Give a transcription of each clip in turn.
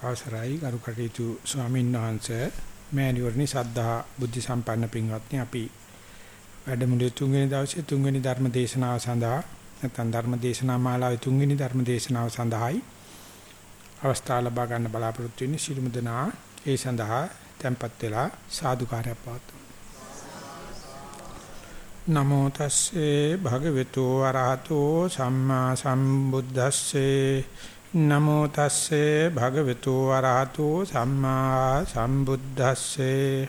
අවසරයි. ගරු කටයුතු ස්වාමීන් වහන්සේ මෑණිවරණි සද්ධා බුද්ධ සම්පන්න පින්වත්නි අපි වැඩමුළුවේ තුන්වෙනි දවසේ තුන්වෙනි ධර්ම දේශනාව සඳහා නැත්නම් ධර්ම දේශනා මාලාවේ තුන්වෙනි ධර්ම දේශනාව සඳහායි අවස්ථාව ලබා ගන්න බලාපොරොත්තු වෙන්නේ. සිළුමු දනා ඒ සඳහා tempත් වෙලා සාදුකාරය පවතුන නමෝ තස්සේ භගවතු වරහතෝ සම්මා සම්බුද්දස්සේ නමෝ තස්සේ භගවතු වරහතෝ සම්මා සම්බුද්දස්සේ.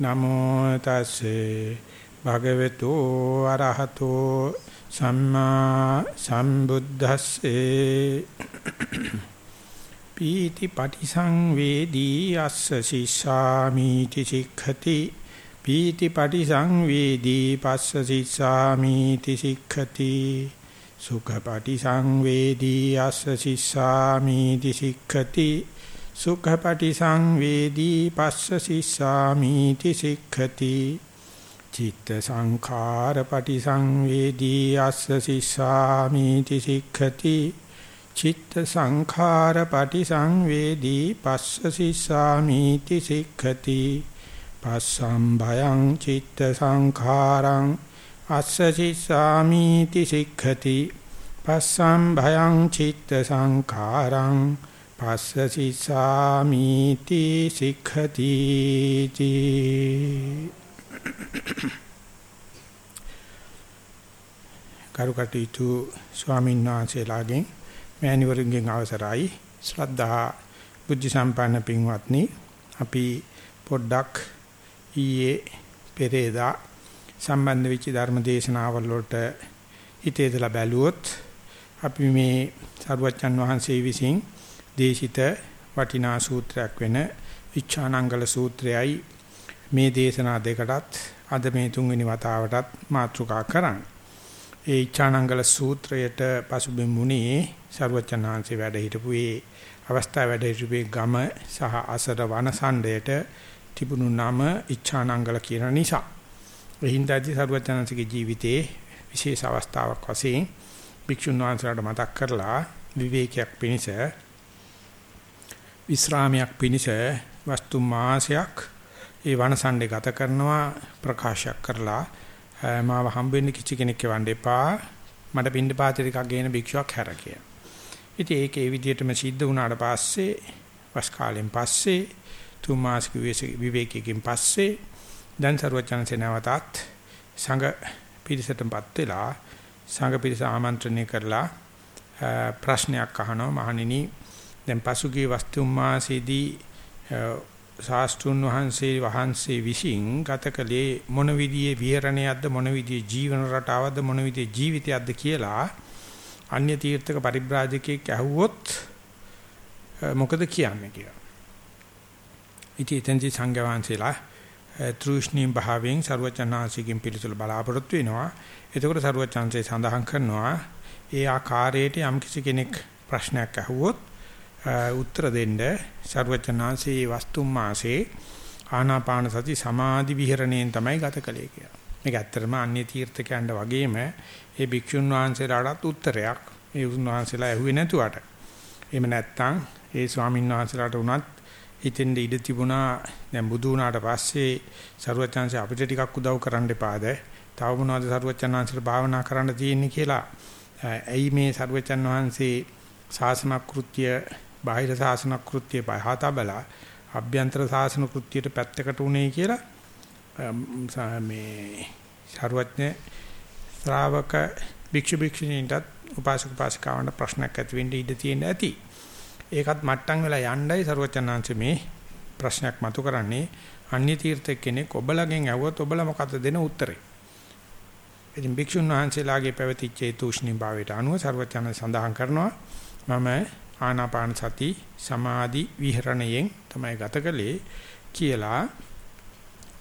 නමෝ තස්සේ භගවතු වරහතෝ සම්මා සම්බුද්දස්සේ. පීති පටිසංවේදී අස්ස සිස්සාමිති සික්ඛති. පීති පටිසංවේදී පස්ස සිස්සාමිති සික්ඛති. සුඛපටි සංවේදී අස්ස සිස්සාමිති සික්ඛති සුඛපටි සංවේදී පස්ස සිස්සාමිති සික්ඛති චිත්ත සංඛාරපටි සංවේදී අස්ස සිස්සාමිති සික්ඛති චිත්ත සංඛාරපටි සංවේදී පස්ස සිස්සාමිති සික්ඛති පස්සම් භයං චිත්ත සංඛාරං අස්ස සිස්සාමිති සික්ඛති පස්සම් භයං චිත්ත සංඛාරං පස්ස සිස්සාමිති සික්ඛති කරුකටීතු ස්වාමීන් වහන්සේලාගෙන් මෑණිවරුන්ගෙන් අවසරයි. ශ්‍රද්ධා බුද්ධ සම්පන්න පින්වත්නි අපි පොඩ්ඩක් ඊයේ පෙරේදා සම්බන්ධ වෙච්ච ධර්ම දේශනාවල් වලට හිතේදලා බැලුවොත් අපි මේ සරුවච්චන් වහන්සේ විසින් දේශිත වටිනා සූත්‍රයක් වෙන ඉච්ඡානංගල සූත්‍රයයි මේ දේශනා දෙකටත් අද මේ තුන්වෙනි වතාවටත් මාතෘකා කරන්නේ. ඒ ඉච්ඡානංගල සූත්‍රයට පසුබිම් වුණේ සරුවච්චන් වහන්සේ වැඩ හිටපු ඒ අවස්ථාව වැඩ හිටපු ගම සහ අසර වනසණ්ඩයට තිබුණු නම ඉච්ඡානංගල කියන නිසා. එහින්දාදී සරුවචනන්සේගේ ජීවිතයේ විශේෂ අවස්ථාවක් වශයෙන් භික්ෂුන් වහන්සේලාට මතක් කරලා විවේකයක් පිණිස විශ්‍රාමයක් පිණිස වස්තු මාසයක් ඒ වනසණ්ඩේ ගත කරනවා ප්‍රකාශයක් කරලා මාව හම්බෙන්න කිසි කෙනෙක් එවන්න එපා මට පින්න පාති ටිකක් ගේන භික්ෂුවක් හැර කියලා. ඉතින් ඒක ඒ විදිහටම සිද්ධ වුණාට පස්සේ වස් කාලෙන් පස්සේ තුන් මාසික විවේකයෙන් පස්සේ දැන් සරුවචනසේ නැවතත් සංඝ පිරිසටපත් වෙලා සංඝ පිරිස ආමන්ත්‍රණය කරලා ප්‍රශ්නයක් අහනවා මහණෙනි දැන් පසුගිය වස්තුම් මාසෙදී ශාස්ත්‍රුන් වහන්සේ වහන්සේ විසින් ගතකලේ මොන විදියේ විහරණයක්ද මොන විදියේ ජීවන රටාවක්ද මොන විදියේ ජීවිතයක්ද කියලා අන්‍ය තීර්ථක පරිබ්‍රාජකෙක් ඇහුවොත් මොකද කියන්නේ කියලා. ඉතින් එතෙන්දී සංඝ වහන්සේලා තෘෂ්ණීම් භාවයෙන් ਸਰුවචනාංශිකින් පිළිතුරු බලාපොරොත්තු වෙනවා. එතකොට ਸਰුවචාන්සේ සඳහන් කරනවා ඒ ආකාරයට යම් කිසි කෙනෙක් ප්‍රශ්නයක් අහුවොත් උත්තර දෙන්න ਸਰුවචනාංශේ වස්තුම් මාසේ ආනාපාන සති සමාධි විහරණයෙන් තමයි ගත කළේ කියලා. මේක ඇත්තටම අන්‍ය තීර්ථකයන්ට වගේම ඒ භික්ෂුන් වහන්සේලාටත් උත්තරයක් ඒ උන්වහන්සේලා ඇහුවේ නැතුවට. එහෙම නැත්නම් ඒ ස්වාමින්වහන්සේලාට උනත් හිතෙන් ඉඩ තිබුණා දැන් බුදු වුණාට පස්සේ සරුවචාන්සේ අපිට ටිකක් උදව් කරන්න එපාද? තව මොනවද සරුවචාන්හන්සේට භාවනා කරන්න තියෙන්නේ කියලා. ඇයි මේ සරුවචාන් වහන්සේ ශාසන කෘත්‍ය බාහිර ශාසන කෘත්‍ය පහතබලා අභ්‍යන්තර ශාසන කෘත්‍යයට පැත්තකට උනේ කියලා මේ සරුවඥ ශ්‍රාවක භික්ෂු භික්ෂුණීන්ටත් උපාසක උපාසිකාවන්ට ප්‍රශ්නයක් ඇති වෙන්න ඉඩ තියෙන ඇති. ඒකත් මට්ටම් වෙලා යණ්ඩයි සරුවචනාංශ මේ ප්‍රශ්නයක් මතු කරන්නේ අන්‍ය තීර්ථ කෙනෙක් ඔබලගෙන් ඇහුවොත් ඔබලා මොකද්ද දෙන උත්තරේ? ඉතින් භික්ෂුන් වහන්සේලාගේ පැවතිච්ච ඒ තුෂ්ණි භාවයට අනුව සරුවචන සඳහන් කරනවා මම ආනාපාන සති සමාධි විහරණයෙන් තමයි ගත කළේ කියලා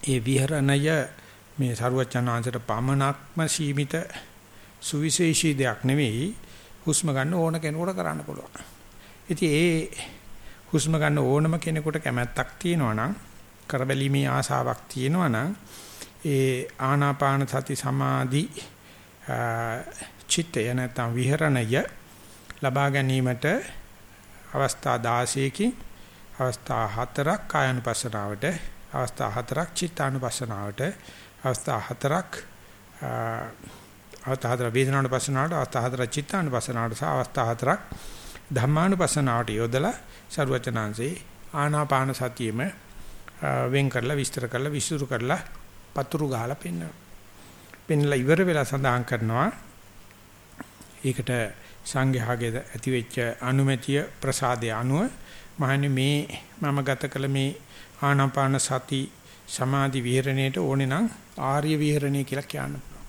ඒ විහරණය මේ සරුවචනාංශයට පමණක්ම සීමිත සුවිශේෂී දෙයක් නෙවෙයි හුස්ම ගන්න ඕන කෙනෙකුට කරන්න පුළුවන්. ඉතින් ඒ හුස්ම ගන්න ඕනම කෙනෙකුට කැමැත්තක් තියෙනවා නම් කරබැලීමේ ආසාවක් තියෙනවා නම් ඒ ආනාපාන සති සමාධි චිත්තය නැත්නම් විහරණය ලබා ගැනීමට අවස්ථා 16කින් අවස්ථා හතරක් කායानुපස්සනාවට අවස්ථා හතරක් චිත්තානුපස්සනාවට අවස්ථා හතරක් අවස්ථා හතර වේදනානුපස්සනාවට අවස්ථා හතර චිත්තානුපස්සනාවට සහ අවස්ථා හතරක් ධම්මානුපස්සනාවට යොදලා ਸਰවචනාංශේ ආනාපාන සතියෙම වෙන් කරලා විස්තර කරලා විසුරු කරලා පතුරු ගහලා පෙන්වනවා. පෙන්ලා ඉවර වෙලා සඳහන් කරනවා ඒකට සංඝයාගේ ඇතිවෙච්ච අනුමැතිය ප්‍රසාදය අනුව මහන්නේ මේ මම ගත කළ මේ ආනාපාන සති සමාධි විහරණයට ඕනේ නම් ආර්ය විහරණය කියලා කියන්න පුළුවන්.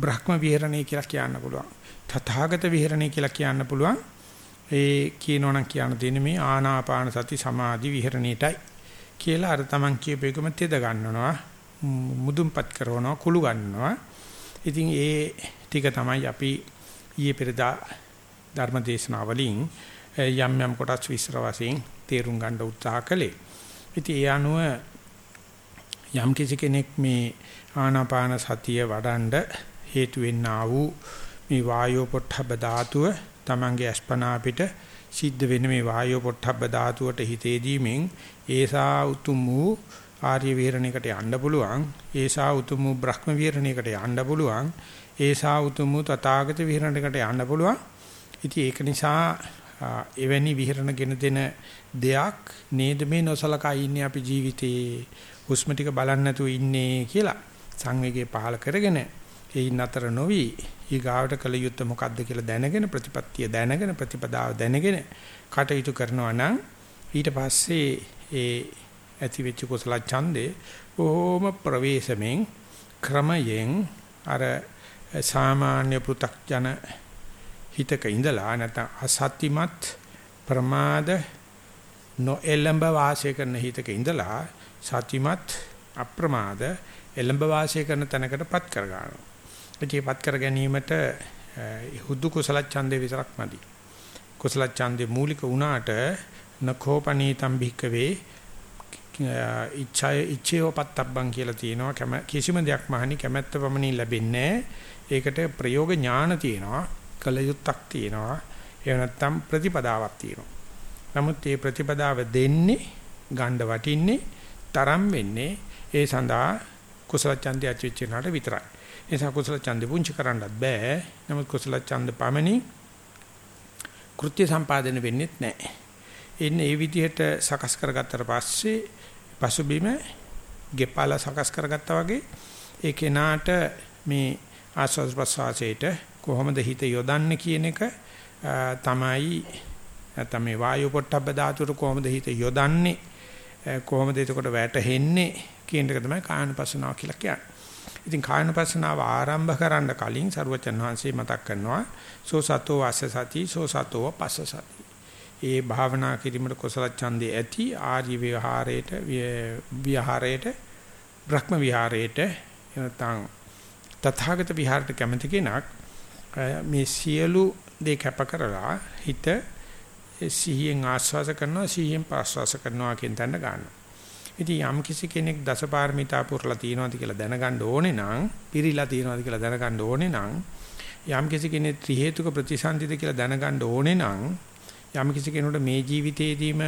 බ්‍රහ්ම විහරණය කියලා කියන්න පුළුවන්. තථාගත විහරණය කියලා කියන්න පුළුවන්. ඒ කියනෝනම් කියන්න තියෙන්නේ මේ ආනාපාන සති සමාධි විහරණයටයි කියලා අර Taman කියපේකම තෙද ගන්නනවා මුදුන්පත් කරනවා කුළු ගන්නවා. ඉතින් ඒ ටික තමයි අපි ඊයේ පෙරදා ධර්ම දේශනාවලින් යම් යම් කොටස් විස්තර වශයෙන් තේරුම් ගන්න උත්සාහ කළේ. ඉතින් ඒ අනුව යම් කිසි කෙනෙක් මේ ආනාපාන සතිය වඩන්ඩ හේතු වෙන්නා වූ මේ වායෝ පොට්ටබ්බ ධාතුව තමන්ගේ අස්පනා පිට සිද්ධ වෙන මේ වායෝ පොට්ටබ්බ ධාතුවට හිතේදීමෙන් ඒසා උතුම් වූ ආර්ය විහරණයකට යන්න පුළුවන් ඒසා උතුම් වූ බ්‍රහ්ම විහරණයකට යන්න පුළුවන් ඒසා උතුම් වූ තථාගත විහරණයකට යන්න පුළුවන්. ඉතින් ඒක නිසා එවැනි විහරණගෙන දෙන දෙයක් නේද මේ නොසලකා ඉන්නේ අපි ජීවිතේ? හුස්ම ටික බලන්න නැතුව ඉන්නේ කියලා සංවේගය පහල කරගෙන ඒයින් අතර නොවි ඊගාවට කල යුත්තේ මොකද්ද කියලා දැනගෙන ප්‍රතිපත්තිය දැනගෙන ප්‍රතිපදාව දැනගෙන කටයුතු කරනවා නම් ඊට පස්සේ ඒ ඇති වෙච්ච කුසල ඡන්දේ බොහොම ප්‍රවේශමෙන් ක්‍රමයෙන් අර සාමාන්‍ය පෘ탁ජන හිතක ඉඳලා නැත්නම් අසත්‍යමත් ප්‍රමාද නොඑලඹ වාසය කරන හිතක ඉඳලා සත්‍යමත් අප්‍රමාද එලඹ වාසය කරන තැනකටපත් කර ගන්නවා. ඒකපත් කර ගැනීමට හුදු කුසල ඡන්දේ විතරක් මදි. කුසල ඡන්දේ මූලික වුණාට නඛෝපනීතම් භික්කවේ ඉච්ඡය ඉච්ඡයෝ පත්තබ්බන් කියලා තියෙනවා. කිසිම දෙයක් මහණි කැමැත්ත පමණින් ලැබෙන්නේ ඒකට ප්‍රයෝග ඥාන තියෙනවා කලයුත්තක් තියෙනවා. එහෙම නැත්නම් ප්‍රතිපදාවක් තියෙනවා. නමුත් මේ ප්‍රතිපදාව දෙන්නේ ගණ්ඩ වටින්නේ තරම් වෙන්නේ ඒ සඳහා කුසල ඡන්දය ඇතිවෙච්ච විතරයි. ඒ නිසා කුසල ඡන්දේ පුංචි කරන්නත් බෑ නමුත් කුසල ඡන්ද පමණි කෘත්‍ය සම්පාදනය වෙන්නේ නැහැ එන්නේ ඒ විදිහට සකස් කරගත්තට පස්සේ පසුබිම ගෙපාලා සකස් කරගත්තා වගේ ඒ කෙනාට මේ ආස්වාද ප්‍රසවාසයට කොහොමද හිත යොදන්නේ කියන එක තමයි නැත්නම් මේ වායු පොට්ටබ්බ ධාතුවට කොහොමද හිත යොදන්නේ කොහොමද එතකොට වැටෙන්නේ කියන එක තමයි කායනුපස්සනාව කියලා කියන්නේ. ඉතින් කායනුපස්සනාව ආරම්භ කරන්න කලින් සරුවචන් වහන්සේ මතක් කරනවා සෝ සතෝ වාස සති සෝ සතෝ පස්ස සති. ඒ භාවනා කිරීමට කුසල ඡන්දේ ඇති ආර්ය විහාරයට විහාරයට බ්‍රහ්ම විහාරයට එනතන් තථාගත විහාරයට කැමති කෙනෙක් මේ සියලු දේ කැප කරලා හිත සිහියෙන් ආස්වාස කරනවා සිහියෙන් ප්‍රාස්වාස කරනවා කියන තැන ගන්නවා. ඉතින් යම් කිසි කෙනෙක් දසපාරමිතා පුරලා තියෙනවාද කියලා දැනගන්න ඕනේ නම් පිරීලා තියෙනවාද කියලා දැනගන්න ඕනේ නම් යම් කිසි කෙනෙක් ත්‍රි හේතුක ප්‍රතිසන්දිද කියලා දැනගන්න ඕනේ නම් යම් කිසි කෙනෙකුට මේ ජීවිතේදීම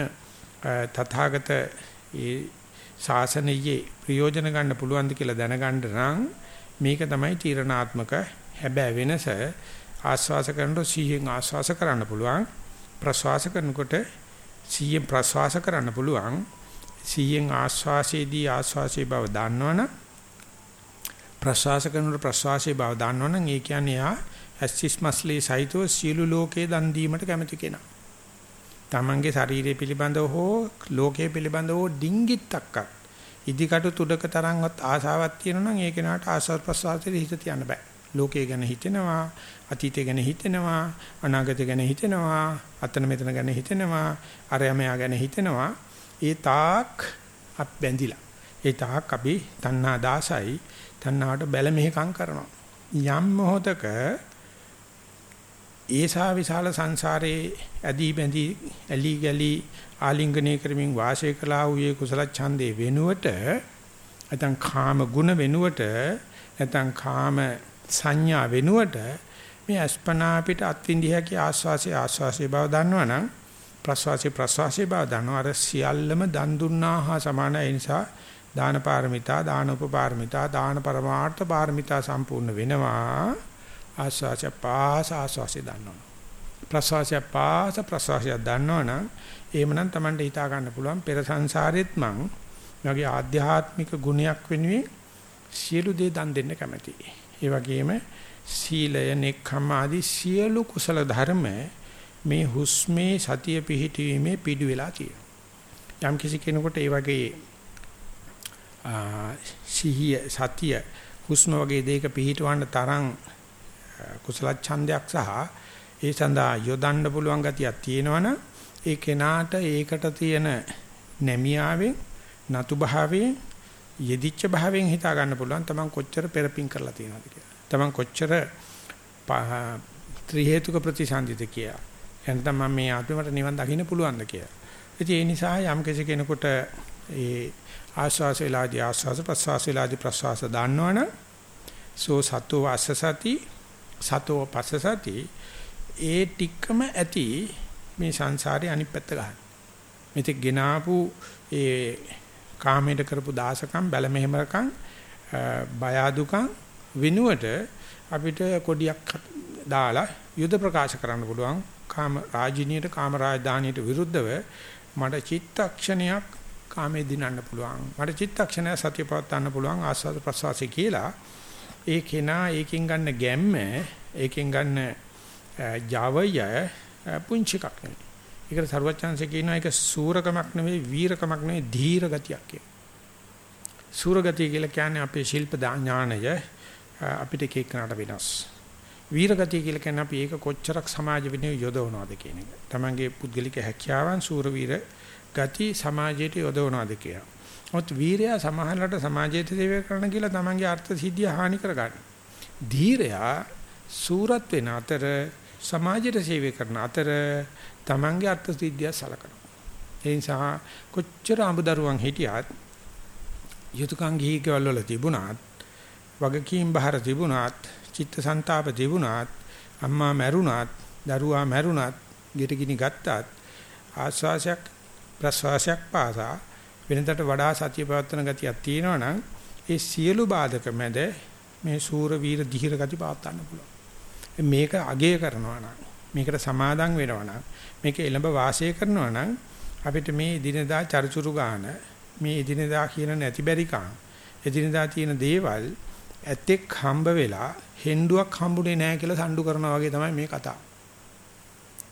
තථාගත ඒ ශාසනයේ ප්‍රයෝජන ගන්න පුළුවන්ද කියලා දැනගන්න නම් මේක තමයි තීරණාත්මක හැබැයි වෙනස. ආස්වාස කරනකොට සිහියෙන් ආස්වාස කරන්න පුළුවන්. ප්‍රස්වාස කරනකොට සිහියෙන් ප්‍රස්වාස කරන්න පුළුවන්. සිහියෙන් ආස්වාසයේදී ආස්වාසයේ බව දන්නවනම් ප්‍රස්වාස කරනකොට ප්‍රස්වාසයේ බව දන්නවනම් ඒ කියන්නේ යා ඇස්සිස් මස්ලේ සහිතව සියලු ලෝකේ දන් දීමට කැමති කෙනා. තමන්ගේ ශරීරය පිළිබඳව හෝ ලෝකයේ පිළිබඳව හෝ ඩිංගිත්තක්වත් ඉදිකටු තුඩක තරම්වත් ආසාවක් තියෙනවා නම් ඒ කෙනාට ආස්වාද ප්‍රස්වාසයේ හිත තියන්න බෑ. ලෝකය ගැන හිතෙනවා, අතීතය ගැන හිතෙනවා, අනාගතය ගැන හිතෙනවා, අතන මෙතන ගැන හිතෙනවා, අරයමයා ගැන හිතෙනවා. ඒ තාක් අප බැඳිලා. ඒ තාක් අපි තණ්හා දාසයි, තණ්හාවට බැල මෙහෙකම් කරනවා. යම් මොහතක ඒසා විශාල සංසාරේ ඇදී බැඳී ඇලි ගලි ආලිංගනය කරමින් වාසය කළා වූ කුසල ඡන්දේ වෙනුවට නැත්නම් කාම ගුණ වෙනුවට නැත්නම් කාම සංඥා වෙනුවට මේ අස්පනා අපිට අත්විඳිය හැකි ආස්වාසේ ආස්වාසේ බව දන්නවනම් ප්‍රස්වාසී ප්‍රස්වාසී බව දන්නවා. අර සියල්ලම දන් දුන්නා හා සමානයි නිසා දාන පාරමිතා දාන උපපාරමිතා දාන පරමාර්ථ පාරමිතා සම්පූර්ණ වෙනවා. ආස්වාසය පාස ආස්වාසය දන්නවනේ ප්‍රසවාසය පාස ප්‍රසවාසය දන්නවනම් එහෙමනම් Tamanට හිතා ගන්න පුළුවන් පෙර සංසාරෙත් මං මගේ ආධ්‍යාත්මික ගුණයක් වෙනුවෙන් සියලු දේ දන් දෙන්න කැමතියි. ඒ වගේම සීලය, නෙක්ඛම් ආදී සියලු කුසල ධර්ම මේ හුස්මේ සතිය පිහිටීමේ පිටු වෙලා තියෙනවා. යම් කිසි කෙනෙකුට ඒ වගේ සිහිය සතිය හුස්ම වගේ දෙයක පිහිටවන්න තරම් කුසල ඡන්දයක් සහ ඒ සඳහා යොදන්න පුළුවන් ගතියක් තියෙනවනම් ඒ කෙනාට ඒකට තියෙන නැමියාවෙන් නතු භාවයෙන් යෙදිච්ච භාවයෙන් හිතා ගන්න පුළුවන් තමන් කොච්චර පෙරපින් කරලා තියෙනවද කියලා. තමන් කොච්චර ත්‍රි හේතුක ප්‍රතිසන්දිත කියලා. එතන මම මේ ආත්මයට නිවන් දකින්න පුළුවන්ද කියලා. ඉතින් ඒ නිසා යම් කෙනෙකුට ඒ ආස්වාස වේලාදී ආස්වාස ප්‍රස්වාස වේලාදී ප්‍රස්වාස දන්නවනම් සෝ සතෝ වාසසති සතෝ පස්සසති ඒ ටිකම ඇති මේ සංසාරේ අනිත් පැත්ත ගන්න. මෙතෙක් ගෙනාපු ඒ කාමයට කරපු දාසකම් බැල මෙහෙමකම් බය අදුකම් විනුවට අපිට කොඩියක් දාලා යුද ප්‍රකාශ කරන්න පුළුවන් කාම රාජිනියට කාම රාජධානියට විරුද්ධව මට චිත්තක්ෂණයක් කාමේ දිනන්න පුළුවන් මට චිත්තක්ෂණය සතිය පවත්වන්න පුළුවන් ආස්වාද ප්‍රසවාසය කියලා ඒ කෙනා ඒකෙන් ගන්න ගැම්ම ඒකෙන් ගන්න ජවය පුංචි එකක් නෙවෙයි. ඒකට ਸਰවචන්සේ කියනවා ඒක සූරකමක් නෙවෙයි වීරකමක් නෙවෙයි ධීර ගතියක් කියලා. සූරගතිය කියලා කියන්නේ අපේ ශිල්ප ඥානය අපිට එක එකනට වෙනස්. වීරගතිය කියලා කියන්නේ අපි ඒක කොච්චරක් සමාජ විනය යොදවනවද කියන එක. Tamange පුද්ගලික හැකියාවන් සූර වීර ගති සමාජයට යොදවනවද කියලා. මොකද වීරයා සමාහලට සමාජයට සේවය කරන කියලා Tamange අර්ථ සිද්ධිය හානි කරගන්න. ධීරයා සූරත් වෙන අතර සමාජයට සේවය කරන අතර තමන්ගේ අර්ථ සිද්ධිය සලකනවා. ඒ නිසා කොච්චර අඹදරුවන් හිටියත් යුතුයකම් ගිහිකවල වල තිබුණත් වගකීම් බහර තිබුණත් චිත්තසංතාප තිබුණත් අම්මා මැරුණත් දරුවා මැරුණත් ගෙටගිනි ගත්තත් ආස්වාසයක් ප්‍රසවාසයක් පාසා වෙනතට වඩා සතිය පවත්වන ගතියක් තියෙනවනම් ඒ සියලු බාධක මැද මේ සූර වීර ධීර ගති පවත් ගන්න පුළුවන්. මේක අගය කරනවා නම් මේකට සමාදම් වෙනවා නම් මේක එළඹ වාසය කරනවා නම් අපිට මේ දිනදා චරිචුරු ගාන මේ දිනදා කියන නැති බැරිකම් එදිනදා තියෙන දේවල් ඇත්තෙක් හම්බ වෙලා හෙන්ඩුවක් හම්බුනේ නැහැ කියලා සම්ඩු කරනවා වගේ තමයි මේ කතාව.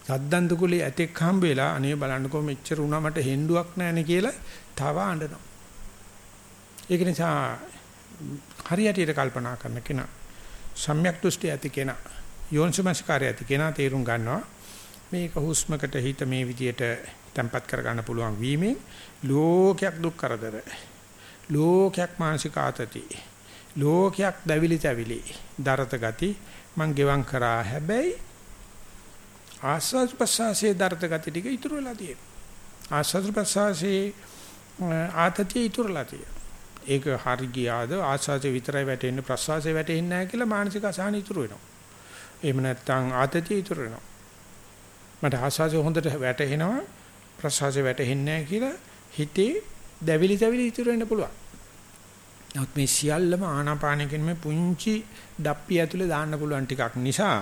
සද්දන්ත කුලේ ඇතෙක් හම්බ වෙලා අනේ බලන්නකෝ මෙච්චර වුණා මට හෙන්ඩුවක් නැහැනේ කියලා තව අඬනවා. ඒක නිසා හරියටියට කල්පනා කරන කෙනා සම්‍යක් දෘෂ්ටි ඇති කෙනා යෝනිසමස්කාරය ඇති කෙනා තේරුම් ගන්නවා මේක හුස්මකට හිත මේ විදියට තැම්පත් කර ගන්න පුළුවන් වීමෙන් ලෝකයක් දුක් කරදර ලෝකයක් මානසික ආතති ලෝකයක් දැවිලි තැවිලි දරත ගති මං ගෙවම් කරා හැබැයි ආස්වාද ප්‍රසාසයේ දරත ගති ටික ඉතුරු වෙලා තියෙනවා ආස්වාද ප්‍රසාසයේ ආතතිය ඉතුරු වෙලා තියෙනවා ඒක හරි ගියාද ආස්වාදේ විතරයි වැටෙන්නේ ප්‍රසවාසයේ වැටෙන්නේ නැහැ කියලා මානසික අසහන ඉතුරු වෙනවා එහෙම නැත්නම් ආතතිය ඉතුරු වෙනවා. මට ආස්වාසිය හොඳට වැටහෙනවා ප්‍රසවාසය වැටෙන්නේ නැහැ කියලා හිතේ දැවිලි දැවිලි ඉතුරු වෙන්න පුළුවන්. නමුත් මේ සියල්ලම ආනාපානකින් මේ පුංචි ඩප්පිය ඇතුලේ දාන්න පුළුවන් ටිකක් නිසා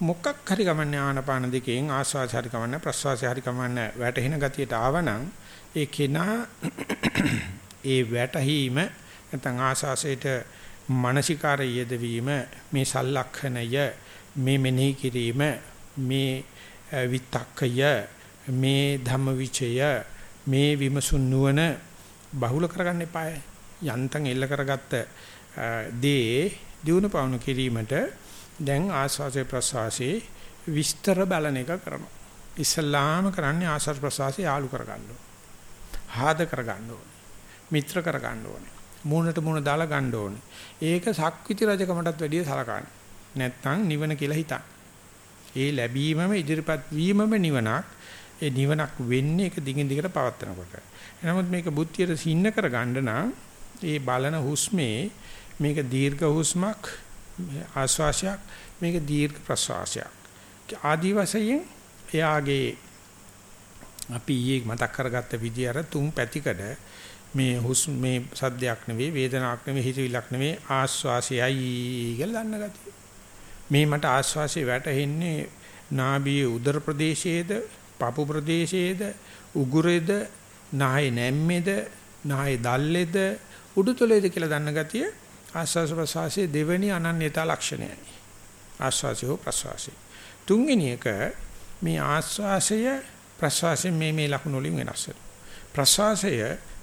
මොකක් හරි ගමන්නේ ආනාපාන දෙකෙන් ආස්වාසය හරි ගමන්නේ ප්‍රසවාසය හරි ගමන්නේ වැටෙන ගතියට ආවනම් ඒ කෙනා ඒ වැටහීම නැත්නම් ආස්වාසයට මානසිකාරය යෙදවීම මේ සලලක්ෂණය මේ මෙනෙහි කිරීම මේ විතක්කය මේ ධම්මවිචය මේ විමසුන් නුවණ බහුල කරගන්න එපාය. යන්තම් එල්ල කරගත්ත දේ දිනු පවුණු කිරීමට දැන් ආස්වාසේ ප්‍රසවාසයේ විස්තර බලන එක කරනවා ඉස්ලාම කරන්නේ ආස්වාද ප්‍රසවාසය යාලු කරගන්න ඕනේ හාද කරගන්න ඕනේ මිත්‍ර කරගන්න ඕනේ මූණට මූණ දාලා ගන්න ඕනේ ඒක සක්විති රජකමටත් වැඩිය සලකන්නේ නැත්තම් නිවන කියලා හිතන්න. ඒ ලැබීමම ඉදිරිපත් වීමම නිවනක්. ඒ නිවනක් වෙන්නේ ඒක දිගින් දිගට පවත්නකොට. එනමුත් මේක බුද්ධියට සින්න කරගන්න නම් ඒ බලන හුස්මේ මේක දීර්ඝ හුස්මක් ආශ්වාසයක් මේක දීර්ඝ ප්‍රශ්වාසයක්. ආදි වශයෙන් එයාගේ අපි ඊයේ මතක් කරගත්ත විදිය අර තුන් පැතිකඩ මේ හුස් මේ සද්දයක් නෙවෙයි වේදනාවක් නෙවෙයි හිතවිලක් නෙවෙයි ආස්වාසයයි කියලා දන්න ගතිය. මේ මට ආස්වාසය වැටෙන්නේ නාභියේ උදර ප්‍රදේශයේද, පපු ප්‍රදේශයේද, උගුරේද, නායේ නැම්මේද, නායේ දල්ලේද, උඩුතලයේද කියලා දන්න ගතිය ආස්වාස ප්‍රසවාසයේ දෙවෙනි අනන්‍යතා ලක්ෂණයයි. ආස්වාසය හෝ ප්‍රසවාසය. තුන්වෙනි එක මේ ආස්වාසය ප්‍රසවාසයෙන් මේ මේ ලක්ෂණ වලින් වෙනස් වෙනවා. ප්‍රසවාසය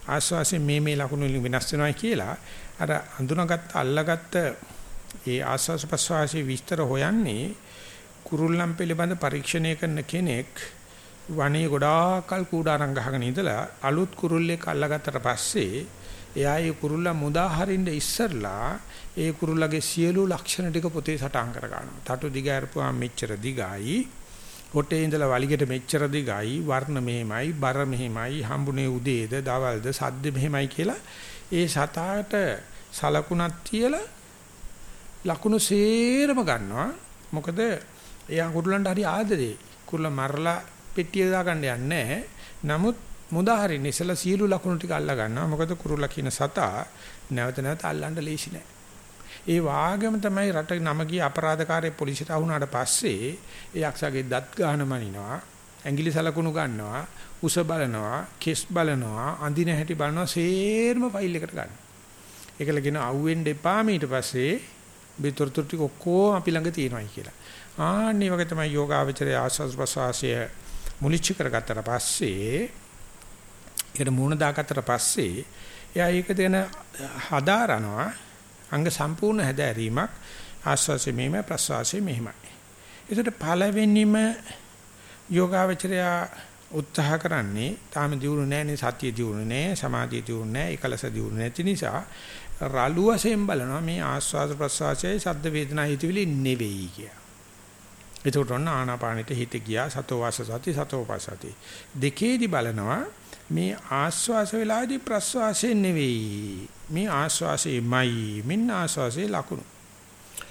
ආස්වාසයෙන් මේ මේ ලක්ෂණ වලින් වෙනස් වෙනවා කියලා අර අඳුනගත්ත අල්ලගත්ත ඒ ආස්වාස ප්‍රසවාසයේ විස්තර හොයන්නේ කුරුල්ලන් පිළිබඳ පරීක්ෂණය කරන කෙනෙක් වනේ ගොඩාක්කල් කූඩාරම් ගහගෙන ඉඳලා අලුත් කුරුල්ලෙක් අල්ලගත්තට පස්සේ එයා ඒ කුරුල්ලා මුදා හරින්න ඉස්සරලා ඒ කුරුල්ලගේ සියලු ලක්ෂණ ටික පොතේ සටහන් කර ගන්නවා. තටු දිග අරපුවාම මෙච්චර දිගයි. හොටේ ඉඳලා වලිගෙට මෙච්චර දිගයි. වර්ණ මෙහෙමයි, බර මෙහෙමයි, හම්බුනේ උදේද, දවල්ද, සද්ද මෙහෙමයි කියලා ඒ සතාට සලකුණක් තියලා ලකුණු සේරම ගන්නවා. මොකද එයා කුරුල්ලන්ට හරි ආදරේ. කුරුල්ල මරලා පෙට්ටිය දාගන්න යන්නේ නමුත් මුදා හරින්න ඉස්සලා සියලු ලකුණු ටික අල්ලා ගන්නවා. මොකද කුරුල්ලා කියන සතා නැවත නැවත අල්ලන්න ලේසි නෑ. ඒ වාගම තමයි රට නම ගිය අපරාධකාරී පොලිසියට අහුණාට පස්සේ ඒ යක්ෂයාගේ දත් ගන්න මනිනවා. ඇඟිලි සලකුණු ගන්නවා. උස බලනවා, කෙස් බලනවා, අඳින හැටි බලනවා, සේරම ෆයිල් එකට ගන්නවා. ඒකල කියන අවුෙන් දෙපා ඊට පස්සේ බිතරතුරු ටික ඔක්කොම අපි ළඟ තියෙනවායි කියලා. ආන්නේ වගේ තමයි යෝගාවචරයේ ආස්වාද ප්‍රසවාසය මුලිච්ච කරගත්තට පස්සේ ඒකට මූණ දාගත්තට පස්සේ එයා ඒක දෙන හදාරනවා අංග සම්පූර්ණ හැදෑරීමක් ආස්වාසය මෙහෙම ප්‍රසවාසය මෙහෙමයි. ඒකට පළවෙනිම යෝගාවචරය උත්සාහ කරන්නේ තාම දියුණු නැහැනේ සතිය දියුණු නැහැ සමාධිය දියුණු නැහැ ඒකලස දියුණු නැති නිසා රළු වශයෙන් බලනවා මේ ආස්වාද ප්‍රසවාසයේ සද්ද වේදනා හිතවිලි නෙවෙයි කිය. ඒකට ඔන්න ආනාපානෙට හිත ගියා සතෝ වාස සති සතෝ පසති. දෙකේදි බලනවා මේ ආස්වාස වෙලාවේදී ප්‍රස්වාසය නෙවෙයි. මේ ආස්වාසයමයි මින් ආස්වාසයේ ලකුණු.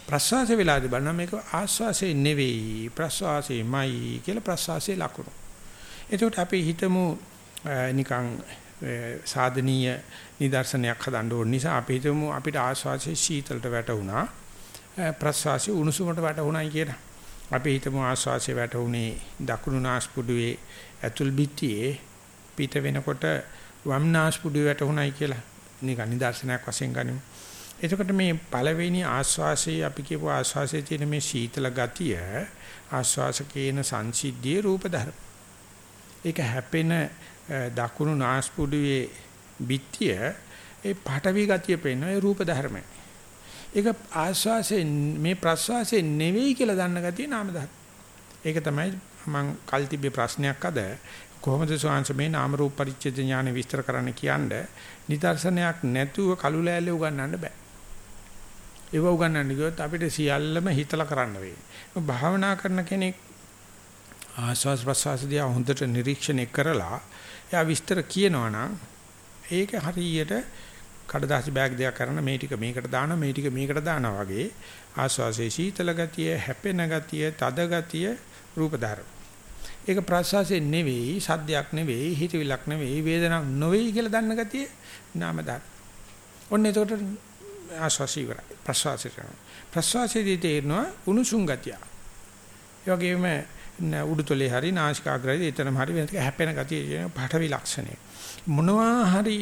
ප්‍රස්වාස වෙලාවේදී බලනවා මේක ආස්වාසය නෙවෙයි ප්‍රස්වාසයමයි කියලා ප්‍රස්වාසයේ ලකුණු. එතකොට අපි හිතමු නිකන් සාධනීය නිදර්ශනයක් හදන්න ඕන නිසා අපි හිතමු අපිට ආස්වාසයේ සීතලට වැටුණා ප්‍රස්වාසයේ උණුසුමට වැටුණායි කියලා. අපි හිතමු ආස්වාසයේ වැටුනේ දකුණු නාස්පුඩුවේ ඇතුල් බිත්තියේ පිට වෙනකොට වම් නාස්පුඩුවේ වැටුණායි කියලා. නිකන් නිදර්ශනයක් වශයෙන් ගනිමු. එතකොට මේ පළවෙනි ආස්වාසයේ අපි කියපු ආස්වාසයේ තියෙන මේ සීතල ගතිය ආස්වාස කියන සංසිද්ධියේ රූප ධර්ම. ඒක හැපෙන දකුණු නාස්පුඩුවේ බිත්තිය ඒ පටවි ගතිය පෙන්වන ඒ රූප ධර්මයි. ඒක ආස්වාසේ මේ ප්‍රස්වාසේ නෙවෙයි කියලා දන්න ගතිය නාම ධර්ම. ඒක තමයි මම කල් තිබ්බේ ප්‍රශ්නයක් අද කොහොමද සෝංශ මේ නාම රූප පරිච්ඡේද ඥාන විස්තර කරන්න කියන්නේ නිදර්ශනයක් නැතුව කළු ලෑල්ලේ උගන්වන්න බෑ. ඒව උගන්වන්න ගියොත් අපිට සියල්ලම හිතලා කරන්න වෙයි. භාවනා කරන කෙනෙක් ආස්වාස් ප්‍රස්වාස දිහා හොඳට නිරීක්ෂණය කරලා එයා විස්තර කියනවා නම් ඒක හරියට කඩදාසි බෑග් දෙකක් කරන මේ ටික මේකට දානවා මේ ටික මේකට දානවා වගේ ආස්වාසේ සීතල ගතිය හැපෙන ගතිය තද ගතිය රූප ධර්ම. ඒක ප්‍රසවාසයේ නෙවෙයි සද්දයක් නෙවෙයි හිතවිලක් නෙවෙයි වේදනාවක් නෙවෙයි කියලා දන්න ගතිය නාම ධර්ම. ඔන්න එතකොට ආස්වාසී ඉවරයි ප්‍රසවාසයට. ප්‍රසවාසයේදී තේරෙනවා උණුසුම් ගතිය. ඒ වගේම උඩුතලේ හරි නාසිකාග්‍රයේ එතනම හරි වෙනතක හැපෙන ගතිය කියන පාඨවි ලක්ෂණය. මොනවා හරි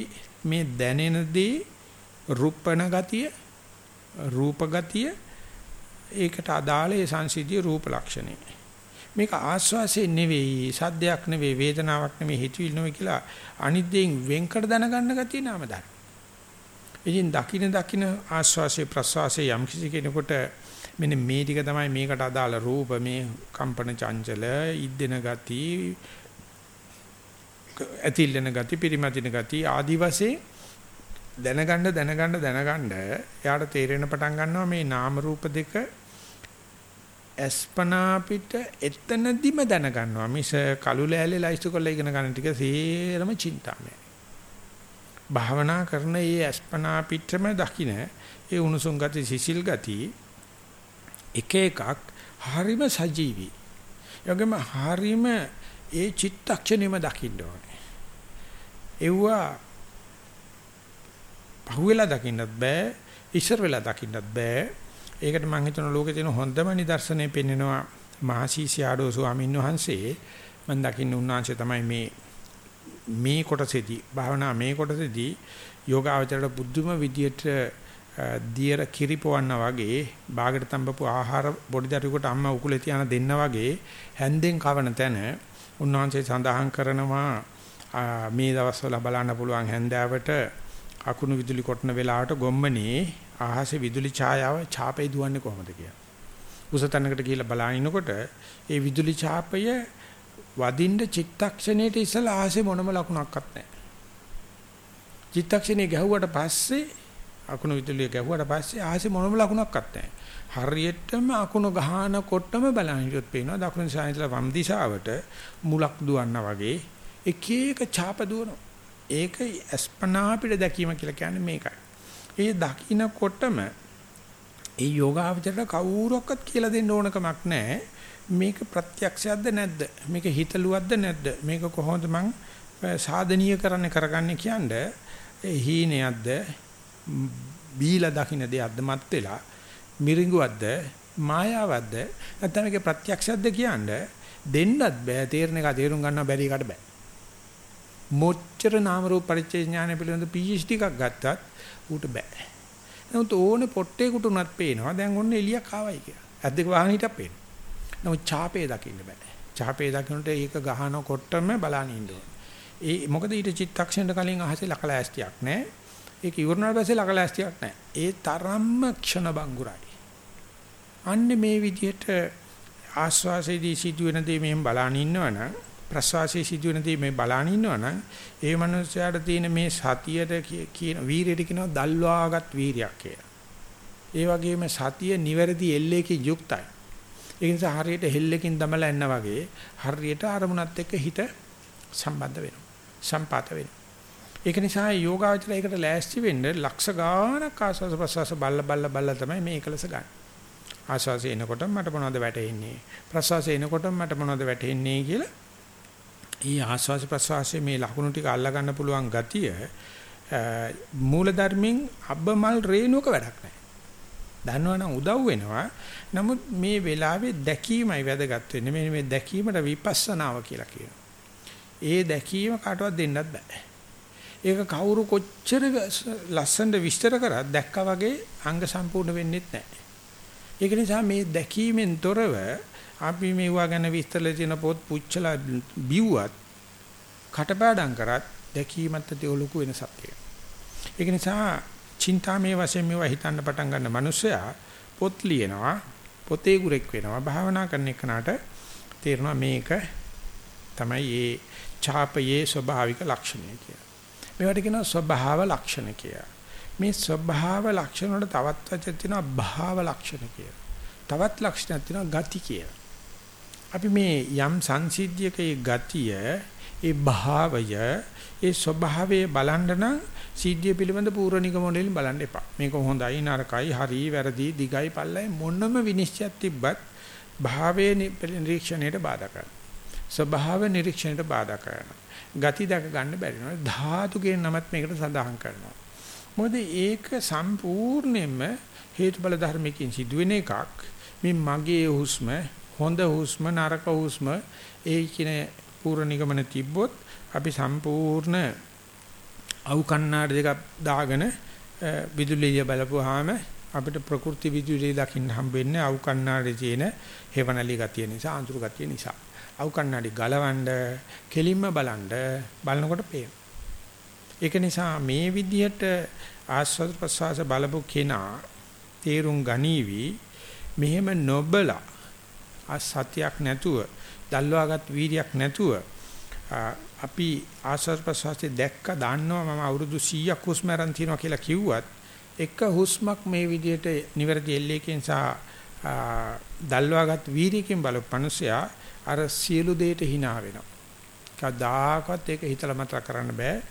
මේ දැනෙන දේ රූපණ ගතිය රූප ගතිය ඒකට අදාළ ඒ සංසිද්ධිය රූප ලක්ෂණය. මේක ආස්වාසේ නෙවෙයි සද්දයක් නෙවෙයි වේදනාවක් නෙවෙයි හිතවිලි නෙවෙයි කියලා අනිද්දෙන් වෙන්කර දැනගන්න ගතිය නාම ධර්ම. ඉතින් දකින දකින ආස්වාසේ ප්‍රස්වාසේ යම් කිසි කෙනෙකුට මෙන්න මේ ටික තමයි මේකට අදාළ රූප මේ කම්පන චංචල ඉද්දෙන ගති ඇතිල්ලෙන ගති පිරිමැදින ගති ආදි වශයෙන් දැනගන්න දැනගන්න දැනගන්න එයාට තේරෙන පටන් ගන්නවා මේ නාම රූප දෙක අස්පනා පිට එතනදිම දැනගන්නවා මිස කළු ලෑල්ලේ ලයිස්තු කරලා ඉගෙන ගන්න ටික සේරම චින්තාමය භාවනා කරන මේ අස්පනා පිටම දකින්න ඒ උණුසුම් ගති සිසිල් ගති එක එකක් හරිම සජීවි. යෝගෙම හරිම ඒ චිත්තක්ෂණෙම දකින්න ඕනේ. එව්වා පහුවෙලා දකින්නත් බෑ, ඉස්සර වෙලා දකින්නත් බෑ. ඒකට මම හිතන ලෝකේ තියෙන හොඳම නිදර්ශනය පෙන්වනවා මහසීසියාඩෝ ස්වාමීන් වහන්සේ. මම දකින්න උන්වහන්සේ තමයි මේ මේ කොටසේදී භාවනා මේ කොටසේදී යෝගාවචරයට බුද්ධම විදියට දියර කිරිපවන්න වගේ බාගට තඹපු ආහාර පොඩි දරුවෙකුට අම්මා උකුලේ තියන දෙන්න වගේ හැන්දෙන් කවන තැන උන්වහන්සේ සඳහන් කරනවා මේ දවස්වල බලන්න පුළුවන් හැන්දෑවට අකුණු විදුලි කොටන වෙලාවට ගොම්මනේ ආහසේ විදුලි ඡායාව ඡාපේ දුවන්නේ කොහොමද කියලා. උසතැනකට ගිහිල්ලා බලනකොට ඒ විදුලි ඡාපය වදින්න චිත්තක්ෂණයට ඉස්සලා ආහසේ මොනම ලකුණක්වත් නැහැ. චිත්තක්ෂණේ ගැහුවට පස්සේ අකුණු විදුලිය ගැහුවට පස්සේ ආහසේ මොනම ලකුණක්වත් නැහැ. හරියටම අකුණු ගහනකොටම බලන හිටියොත් පේනවා දකුණු දිශාවෙන් ඉඳලා වම් දිශාවට මුලක් දුවන්නා වගේ එක එක ඡාප දුවනවා. ඒක අස්පනා අපිට දැකීම කියලා කියන්නේ මේකයි. ඒ දකින්නකොටම ඒ යෝගාවචරයට කවුරක්වත් කියලා දෙන්න ඕන කමක් නැහැ. මේක ප්‍රත්‍යක්ෂයක්ද නැද්ද? මේක හිතලුවක්ද නැද්ද? මේක කොහොමද මං සාධනීය කරන්න කරගන්නේ කියන්නේ හීනයක්ද බීලා දකින්න දෙයක්ද මත් වෙලා මිරිඟුවක්ද මායාවක්ද නැත්නම් මේක ප්‍රත්‍යක්ෂයක්ද කියන්නේ දෙන්නත් බෑ තේරෙන එක තේරුම් ගන්න බැරි එකට බෑ මොච්චර නාම රූප පරිච්ඡේ ඥාන පිළිබඳ PhD එකක් ගත්තත් ඌට බෑ. නමුත් ඕනේ පොට්ටේකට උනත් පේනවා දැන් ඔන්න එලියක් ආවයි කියලා. ඇද්දක වහන හිටක් පේනවා. නමුත් ඡාපේ දකින්න බෑ. ඡාපේ දකින්නට ඒක ගහනකොටම බලන්න ඉන්න ඕනේ. ඒ මොකද ඊට චිත්තක්ෂණයට කලින් අහසේ ලකලෑස්තියක් නැහැ ඒක ඉවරනාට පස්සේ ලකලෑස්තියක් නැහැ. ඒ තරම්ම ක්ෂණ බංගුරයි. අන්න මේ විදිහට ආස්වාසයේදී සිදුවෙන දේ මෙහෙම බලන ඉන්නවනම් ප්‍රසවාසයේ සිදුවෙන දේ මේ බලන ඉන්නවනම් ඒ මනුස්සයාට තියෙන මේ සතියට කියන වීරියට කියනවා දල්වාගත් වීරියක් කියලා. ඒ වගේම සතිය නිවැරදි එල්ලේකින් යුක්තයි. ඒ නිසා හරියට හෙල්ලකින් දමලා එන්න වගේ හරියට අරමුණත් එක්ක හිත සම්බන්ධ වෙනවා. සම්පාත වෙනවා. ඒක නිසා යෝගාවචරය ඒකට ලෑස්ති වෙන්න ලක්ෂ ගාණක් ආස්වාස ප්‍රසවාස බල්ල බල්ල බල්ල තමයි මේ එකලස ගන්න. ආස්වාසය එනකොට මට මොනවද වැටෙන්නේ? ප්‍රසවාසය එනකොට මට මොනවද වැටෙන්නේ කියලා. ඊ ආස්වාස ප්‍රසවාසයේ මේ ලකුණු ටික අල්ලා ගන්න පුළුවන් ගතිය මූල ධර්මින් අබ්බමල් රේණුවක වැඩක් නැහැ. දන්නවනම් උදව් වෙනවා. නමුත් මේ වෙලාවේ දැකීමයි වැදගත් වෙන්නේ. මේ මේ දැකීමට විපස්සනාව කියලා කියනවා. ඒ දැකීම කාටවත් දෙන්නත් බෑ. ඒක කවුරු කොච්චර ලස්සනට විස්තර කරත් දැක්කා වගේ අංග සම්පූර්ණ වෙන්නේ නැහැ. ඒක නිසා මේ දැකීමෙන් තොරව අපි මේවා ගැන විස්තරලා තියෙන පොත් පුච්චලා බිව්වත් කටපාඩම් කරත් දැකීමත් ඇති ලොකු වෙනසක් තියෙනවා. ඒක නිසා චින්තාමේ වශයෙන් මේවා හිතන්න පටන් ගන්න මිනිස්සයා පොත් ලියනවා පොතේ ගුරෙක් වෙනවා භාවනා කරන එකනට තේරෙනවා මේක තමයි ඒ ඡාපයේ ස්වභාවික ලක්ෂණය කියලා. මේවට කියනවා ස්වභාව ලක්ෂණ කියලා. මේ ස්වභාව ලක්ෂණ වල තවත් වචන තියෙනවා භාව ලක්ෂණ කියලා. තවත් ලක්ෂණයක් තියෙනවා ගති කියලා. අපි මේ යම් සංසිද්ධියක ඒ ගතිය, ඒ භාවය, ඒ ස්වභාවය බලන්න නම් සිද්ධිය පිළිබඳ පූර්ව නිගමනවලින් බලන්න එපා. මේක හොඳයි නරකයි හරි වැරදි දිගයි පල්ලයි මොනම විනිශ්චයක් තිබ්බත් භාවයේ නිරීක්ෂණයට බාධා කරනවා. ස්වභාව නිරීක්ෂණයට බාධා කරනවා. ගති දැක ගන්න බැරි නෝ ධාතු කියන නමත් මේකට සඳහන් කරනවා. මොකද ඒක සම්පූර්ණයෙන්ම හේතුඵල ධර්මයකින් සිදුවෙන එකක්. මේ මගේ හුස්ම හොඳ හුස්ම නරක හුස්ම ඒ කියන පූර්ව නිගමන තිබ්බොත් අපි සම්පූර්ණ අවු කන්නාඩි දෙකක් දාගෙන විදුලිය බලපුවාම අපිට ප්‍රകൃති විදුලිය දකින්න හම්බෙන්නේ අවු කන්නාඩි තියෙන හේවණලි ගතිය නිසා අඳුරු ගතිය නිසා. අවු කන්නඩි ගලවන්න කෙලින්ම බලන්න බලනකොට පේන. ඒක නිසා මේ විදිහට ආස්වාද ප්‍රසවාස බලපු කෙනා තේරුම් ගනීවි මෙහෙම නොබලා අසත්‍යක් නැතුව දල්වාගත් වීර්යක් නැතුව අපි ආස්වාද ප්‍රසවාසයේ දැක්ක දන්නවා මම අවුරුදු 100ක් හුස්ම අරන් තියනවා කියලා කිව්වත් එක හුස්මක් මේ විදිහට නිවැරදි එල්ලේකින් සහ දල්වාගත් වීර්යකින් බලපු මිනිසයා අර සියලු දෙයට hina වෙනවා. කවදාකවත් ඒක හිතලා මතක් කරන්න බෑ.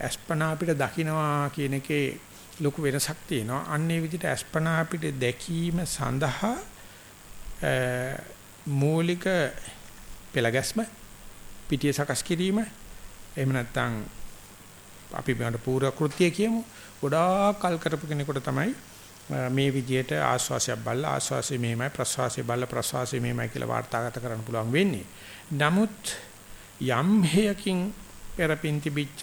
අස්පනා අපිට දකින්නවා කියන එකේ ලොකු වෙනසක් තියෙනවා. අන්නේ විදිහට අස්පනා අපිට දැකීම සඳහා මූලික පෙළගැස්ම පිටිය සකස් කිරීම එහෙම නැත්නම් අපි මේකට පූර්ව කෘත්‍ය කියමු ගොඩාක් කල් කරපු කෙනෙකුට තමයි මේ විදියට ආස්වාසයක් බල්ලා ආස්වාසය මෙහෙමයි ප්‍රස්වාසය බල්ලා ප්‍රස්වාසය මෙහෙමයි කියලා වාර්තාගත කරන්න පුළුවන් වෙන්නේ. නමුත් යම් හේයකින් පෙරපින් තිබිච්ච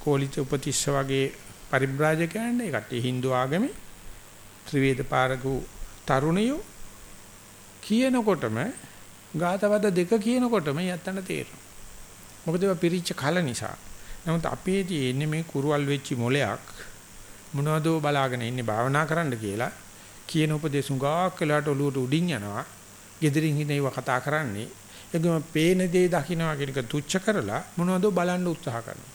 කෝලිත උපතිස්ස වගේ පරිබ්‍රාජකයන් ඒකට Hindu ආගමේ ත්‍රිවේද පාරකු තරුණයෝ කියනකොටම ගාතවද දෙක කියනකොටම යත්තන්න තේරෙනවා. මොකද ඒවා පිරිච්ච කල නිසා. නමුත් අපේදී එන්නේ මේ කුරුවල් වෙච්ච මොලයක් මොනවදෝ බලාගෙන ඉන්නේ භාවනා කරන්න කියලා කියන උපදේශ උගාක් වෙලාට ඔලුවට උඩින් යනවා. gedirin හිනේව කතා කරන්නේ. ඒකම පේන දේ දකින්නවා කියන එක තුච්ච කරලා මොනවදෝ බලන්න උත්සාහ කරනවා.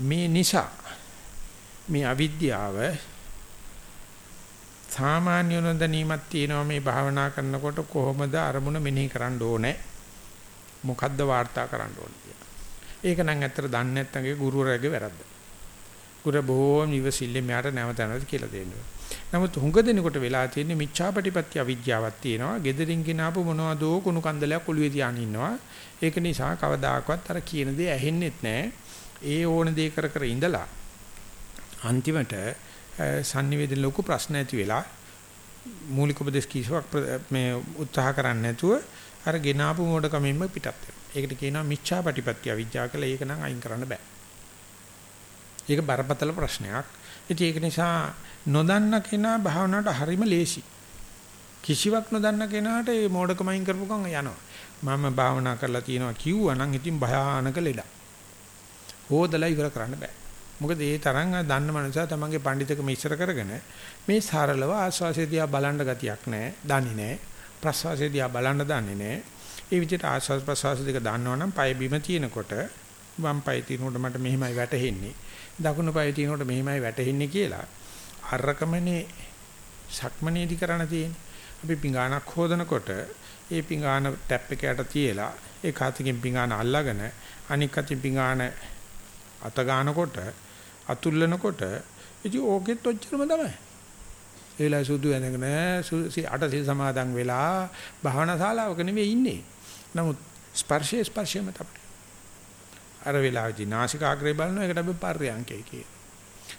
මේ නිසා මේ අවිද්‍යාව සාමාන්‍ය නොදැනීමක් තියෙනවා මේ භාවනා කරනකොට කොහොමද අරමුණ මෙනෙහි කරන්න ඕනේ මොකද්ද වාර්තා කරන්න ඕනේ කියලා. ඒක නම් ඇත්තට දන්නේ නැත්නම් ගුරුවරයාගේ වැරද්ද. ගුරු බොහෝම ඉවසිල්ලේ මෙයාට නැවත නැවත කියලා දෙන්නවා. නමුත් හුඟ දෙනකොට වෙලා තියෙන්නේ මිච්ඡාපටිපත්‍ය අවිද්‍යාවක් තියෙනවා. gederin ginaapu මොනවදෝ කුණු කන්දලයක් ඔළුවේ තියාගෙන ඉන්නවා. ඒක නිසා කවදාකවත් අර කියන දේ ඇහෙන්නෙත් නැහැ. ඒ ඕන දේ කර කර ඉඳලා අන්තිමට sannivedana ලොකු ප්‍රශ්න ඇති වෙලා මූලික උපදේශ කිසිවක් මේ උත්සාහ කරන්නේ නැතුව අර ගෙනාපු මොඩකමින්ම පිටත් වෙනවා. ඒකට කියනවා මිච්ඡාපටිපත්‍ය අවිජ්ජා කියලා. ඒක නම් අයින් කරන්න බෑ. ඒක බරපතල ප්‍රශ්නයක්. ඉතින් ඒක නිසා නොදන්න කෙනා භාවනාවට හරිම ලේසි. කිසිවක් නොදන්න කෙනාට මේ මොඩකම අයින් කරපු ගමන් යනවා. මම භාවනා කරලා තියෙනවා කිව්වා නම් ඉතින් භයානක ලෙඩක්. හොදලා ඉවර කරන්න බෑ. මොකද ඒ තරම් දන්න මනුස්සයා තමන්ගේ පඬිතුකම ඉස්සර කරගෙන මේ සරලව ආස්වාසිය දිහා බලන්න ගතියක් නැහැ, දන්නේ නැහැ. ප්‍රසවාසය දිහා බලන්න දන්නේ නැහැ. ඒ විදිහට ආස්වාස් ප්‍රසවාස දෙක දන්නවනම් පය බිම තියෙනකොට වම් පය තියෙනකොට මට මෙහෙමයි වැටෙන්නේ. දකුණු පය තියෙනකොට මෙහෙමයි වැටෙන්නේ කියලා අරකමනේ සක්මනේදි කරණ තියෙන්නේ. අපි පිඟානක් හොදනකොට ඒ පිඟාන ටැප් එකකට තියලා ඒ කාතකින් පිඟාන අල්ලගෙන අනික් අතින් පිඟාන අත ගන්නකොට අතුල්ලනකොට ඉතින් ඕකෙත් ඔච්චරම තමයි. ඒලා සුදු ඇඳගෙන අට සිල් සමාදන් වෙලා භාවනා ශාලාවක නෙවෙයි ඉන්නේ. නමුත් ස්පර්ශයේ ස්පර්ශයම තමයි. අර වෙලාවේදී නාසිකාග්‍රේ බලනවා ඒකට අපි පර්යංකේ කිය.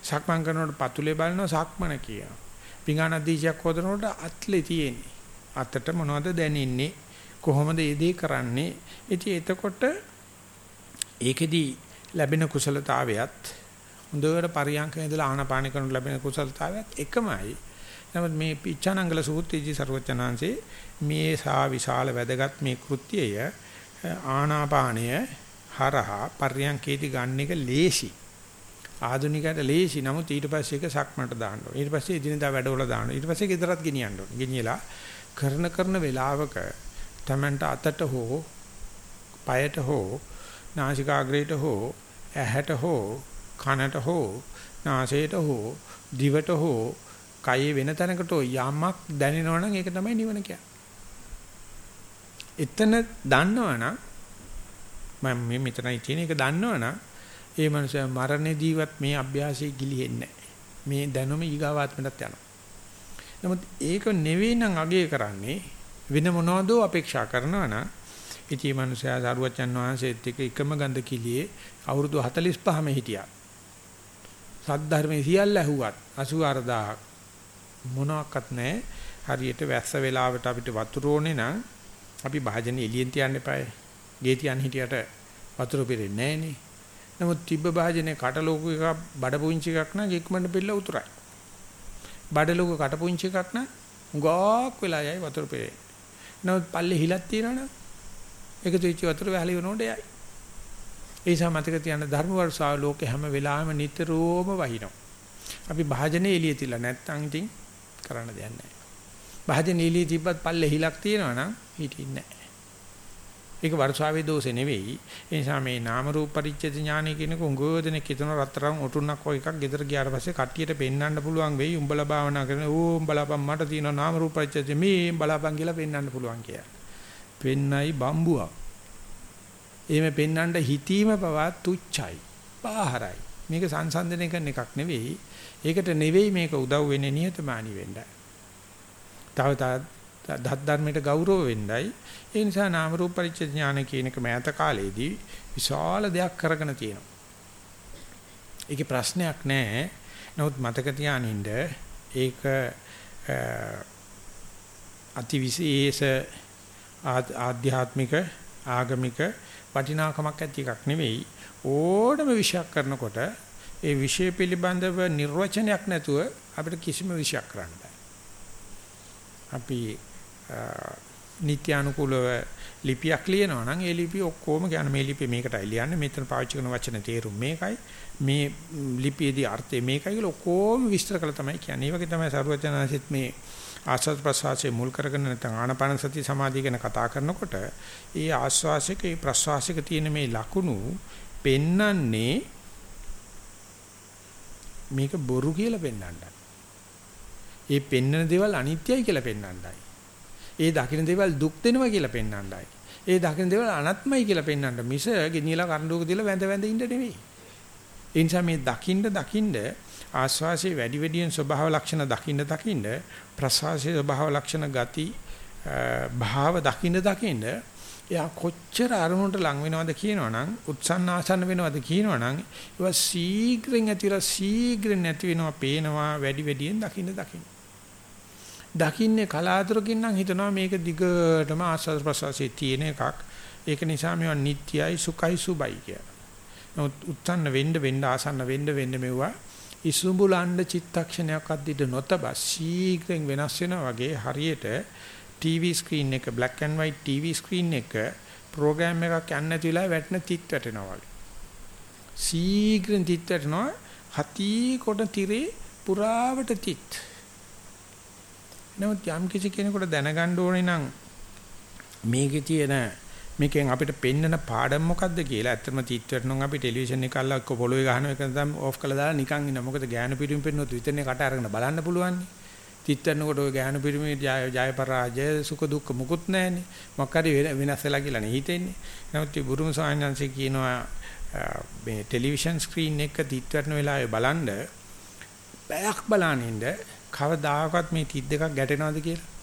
සක්මන් කරනකොට පතුලේ බලනවා සක්මන කිය. පිඟාන දීජයක් හොදනකොට අත්ලේ තියෙන්නේ. අතට මොනවද දැනෙන්නේ? කොහොමද ඒ දේ කරන්නේ? ඉතින් එතකොට ඒකෙදි ලැබෙන කුසලතාවයත් හොඳට පරියන්කේ ඉඳලා ආහනපාන කරන ලැබෙන කුසලතාවයත් එකමයි. නමුත් මේ පිච්ඡානංගල සූත්‍රයේදී ਸਰවචනාංශේ මේ සා විශාල වැදගත් මේ කෘත්‍යය ආනාපානය හරහා පරියන්කේදී ගන්න එක ලේසි. ආධුනිකයට ලේසි. නමුත් ඊට පස්සේ ඒක සක්මනට දාන්න ඕනේ. ඊට පස්සේ එදිනදා වැඩවල දාන්න. ඊට පස්සේ ගෙදරත් ගෙනියන්න ඕනේ. ගෙනියලා කරන කරන වෙලාවක Tamanට අතට හෝ පයට හෝ නාසිකාග්‍රේට හෝ ඇහැට හෝ කනට හෝ නාසයට හෝ දිවට හෝ කයේ වෙන තැනකට යමක් දැනෙනවනම් ඒක තමයි නිවන කියන්නේ. එතන දන්නවනම් මම මේ මෙතනයි තියෙන එක දන්නවනම් ඒ මනුස්සයා මරණදීවත් මේ අභ්‍යාසයේ ගිලිහෙන්නේ මේ දැනුම ඊගාවාත්මයටත් යනවා. නමුත් ඒක නෙවෙයි නම් අගය කරන්නේ වෙන මොනවදෝ අපේක්ෂා කරනවා නම් ඉතී මනුස්සයා සරුවච්චන් වහන්සේත් එක්ක එකම ගඳ කිලියේ අවුරුදු 45ම හිටියා. සද්ධර්මයේ සියල්ල ඇහුවත් 84000ක් මොනවත් නැහැ. හරියට වැස්ස වෙලාවට අපිට වතුර ඕනේ නම් අපි භාජනේ එළියෙන් තියන්න එපායි. ගේ තියන්න හිටියට වතුර පිරෙන්නේ නැහනේ. නමුත් තිබ්බ භාජනේ කට ලෝක එකක් බඩ පුංචි එකක් නම් ඉක්මනට පිළ උතුරයි. බඩ ලෝක කට පුංචි එකක් නම් උගාක් වෙලා යයි වතුර පිරේ. නමුත් පල්ලේ හිලක් තියනවනම් එකතු වෙච්ච වතුර වැහලි වෙනකොට යයි. ඒ නිසා මතක තියාගන්න ධර්ම වර්ෂාව ලෝකේ හැම වෙලාවෙම නිතරම වහිනවා. අපි භාජනේ එළිය තියලා නැත්තම් ඉතින් කරන්න දෙයක් නැහැ. භාජනේ එළිය තිබ්බත් පල්ලේ හිලක් තියෙනවා නම් හිටින්නේ නැහැ. ඒක වර්ෂාවේ දෝෂේ නෙවෙයි. ඒ නිසා මේ නාම රූප පරිච්ඡේද ඥානය කියනක උංගෝදෙනෙක් හිතන රත්තරන් ඔටුන්නක් වගේ එකක් ගෙදර ගියාට පස්සේ කට්ටියට පෙන්වන්න පුළුවන් වෙයි. උඹලා භාවනා කරන ඕ උඹලාපන් මට තියෙන නාම රූප පරිච්ඡේද මේ බලාපන් කියලා පෙන්වන්න පුළුවන් කියලා. පෙන්නයි බම්බුවක්. එහෙම පෙන්වන්න හිතීම පවා තුච්චයි. පාහරයි. මේක සංසන්දනය කරන එකක් නෙවෙයි. ඒකට නෙවෙයි මේක උදව් වෙන්නේ නිහතමානී වෙන්න. තව තවත් දත් ධර්මයට ගෞරව වෙන්නයි. ඒ නිසා නාම රූප පරිච්ඡේද ඥාන කියන එක මෑත කාලේදී විශාල දෙයක් කරගෙන තියෙනවා. ඒකේ ප්‍රශ්නයක් නැහැ. නමුත් මතක තියානින්න ඒක අතිවිශේෂ ආධ්‍යාත්මික ආගමික වටිනාකමක් ඇති එකක් නෙවෙයි ඕනම විෂයක් කරනකොට ඒ විෂය පිළිබඳව නිර්වචනයක් නැතුව අපිට කිසිම විෂයක් කරන්න බෑ. අපි නිත්‍ය අනුකූලව ලිපියක් ලියනවා නම් ඒ ලිපිය ඔක්කොම කියන මේ ලිපිය මේකටයි ලියන්නේ මෙතන පාවිච්චි කරන වචන තේරුම් මේකයි මේ ලිපියේදී අර්ථය මේකයි කියලා ඔක්කොම විස්තර කළා තමයි කියන්නේ. ඒ වගේ තමයි සරුවචනාසිට මේ ආස්වාද ප්‍රසවාසයේ මුල් කරගෙන නැත්නම් ආනාපාන සති සමාධිය ගැන කතා කරනකොට ඒ ආස්වාසික ඒ ප්‍රසවාසික තියෙන මේ ලකුණු පෙන්නන්නේ මේක බොරු කියලා පෙන්වන්නයි. ඒ පෙන්නන දේවල් අනිත්‍යයි කියලා පෙන්වන්නයි. ඒ දකින්න දේවල් දුක් දෙනවා කියලා පෙන්වන්නයි. ඒ දකින්න දේවල් අනාත්මයි කියලා පෙන්වන්න මිස ගෙනියලා කරඬුවක දාලා වැඳ වැඳ ඉන්න නෙවෙයි. ඒ නිසා මේ දකින්න දකින්න ආස්වාසේ වැඩි වැඩියෙන් ස්වභාව ලක්ෂණ දකින්න දකින්න ප්‍රසවාසයේ ස්වභාව ලක්ෂණ ගති භාව දකින්න දකින්න එයා කොච්චර අරමුණට ලං වෙනවද කියනවනම් උත්සන්න ආසන්න වෙනවද කියනවනම් ඒවා ශීඝ්‍රයෙන් ඇතිලා ශීඝ්‍රයෙන් නැති වෙනවා පේනවා වැඩි වැඩියෙන් දකින්න දකින්න දකින්නේ කලාතුරකින් නම් හිතනවා මේක දිගටම ආස්වාද ප්‍රසවාසයේ තියෙන එකක් ඒක නිසා මේවා නිට්ටයයි සුඛයි සුබයි කිය. නමුත් උත්සන්න වෙන්න වෙන්න ආසන්න වෙන්න වෙන්න මෙවුවා ඉසුඹුලන්න චිත්තක්ෂණයක්වත් දිට නොතබ ශීඝ්‍රයෙන් වෙනස් වෙනවා වගේ හරියට TV screen එක black and white TV screen එක ප්‍රෝග්‍රෑම් එකක් යන්නේ නැති වෙලාවෙ වැටෙන තිත් වැටෙනවා වගේ. ශීඝ්‍රයෙන් තිත් වැටෙනවා හති කොට tire පුරාවට තිත්. නමුත් යම් කිසි කෙනෙකුට දැනගන්න ඕනේ නම් මේකේ තියෙන මේකෙන් අපිට පෙන්නන පාඩම මොකද්ද කියලා ඇත්තම තීත්වයට නම් අපි ටෙලිවිෂන් එක අල්ල එක්ක පොළොවේ ගහන එක තමයි ඕෆ් කළා දාලා නිකන් ඉන්න. මොකද ගෑනු පිරිමි පෙන්නොත් විතරනේ කට අරගෙන බලන්න පුළුවන්. තීත්වනකොට ඔය ගෑනු පිරිමි ජය පරාජය සුඛ දුක්ඛ මුකුත් නැහැනේ. මොකක් හරි වෙනස් වෙලා කියලා නේ හිතෙන්නේ. නමුත් මේ බුරුම සායනංශේ කියනවා මේ ටෙලිවිෂන් ස්ක්‍රීන් එක තීත්වන වෙලාවේ බලන්න බයක් බලනින්ද කවදාකවත් මේ තිත් දෙකක් ගැටෙනවද කියලා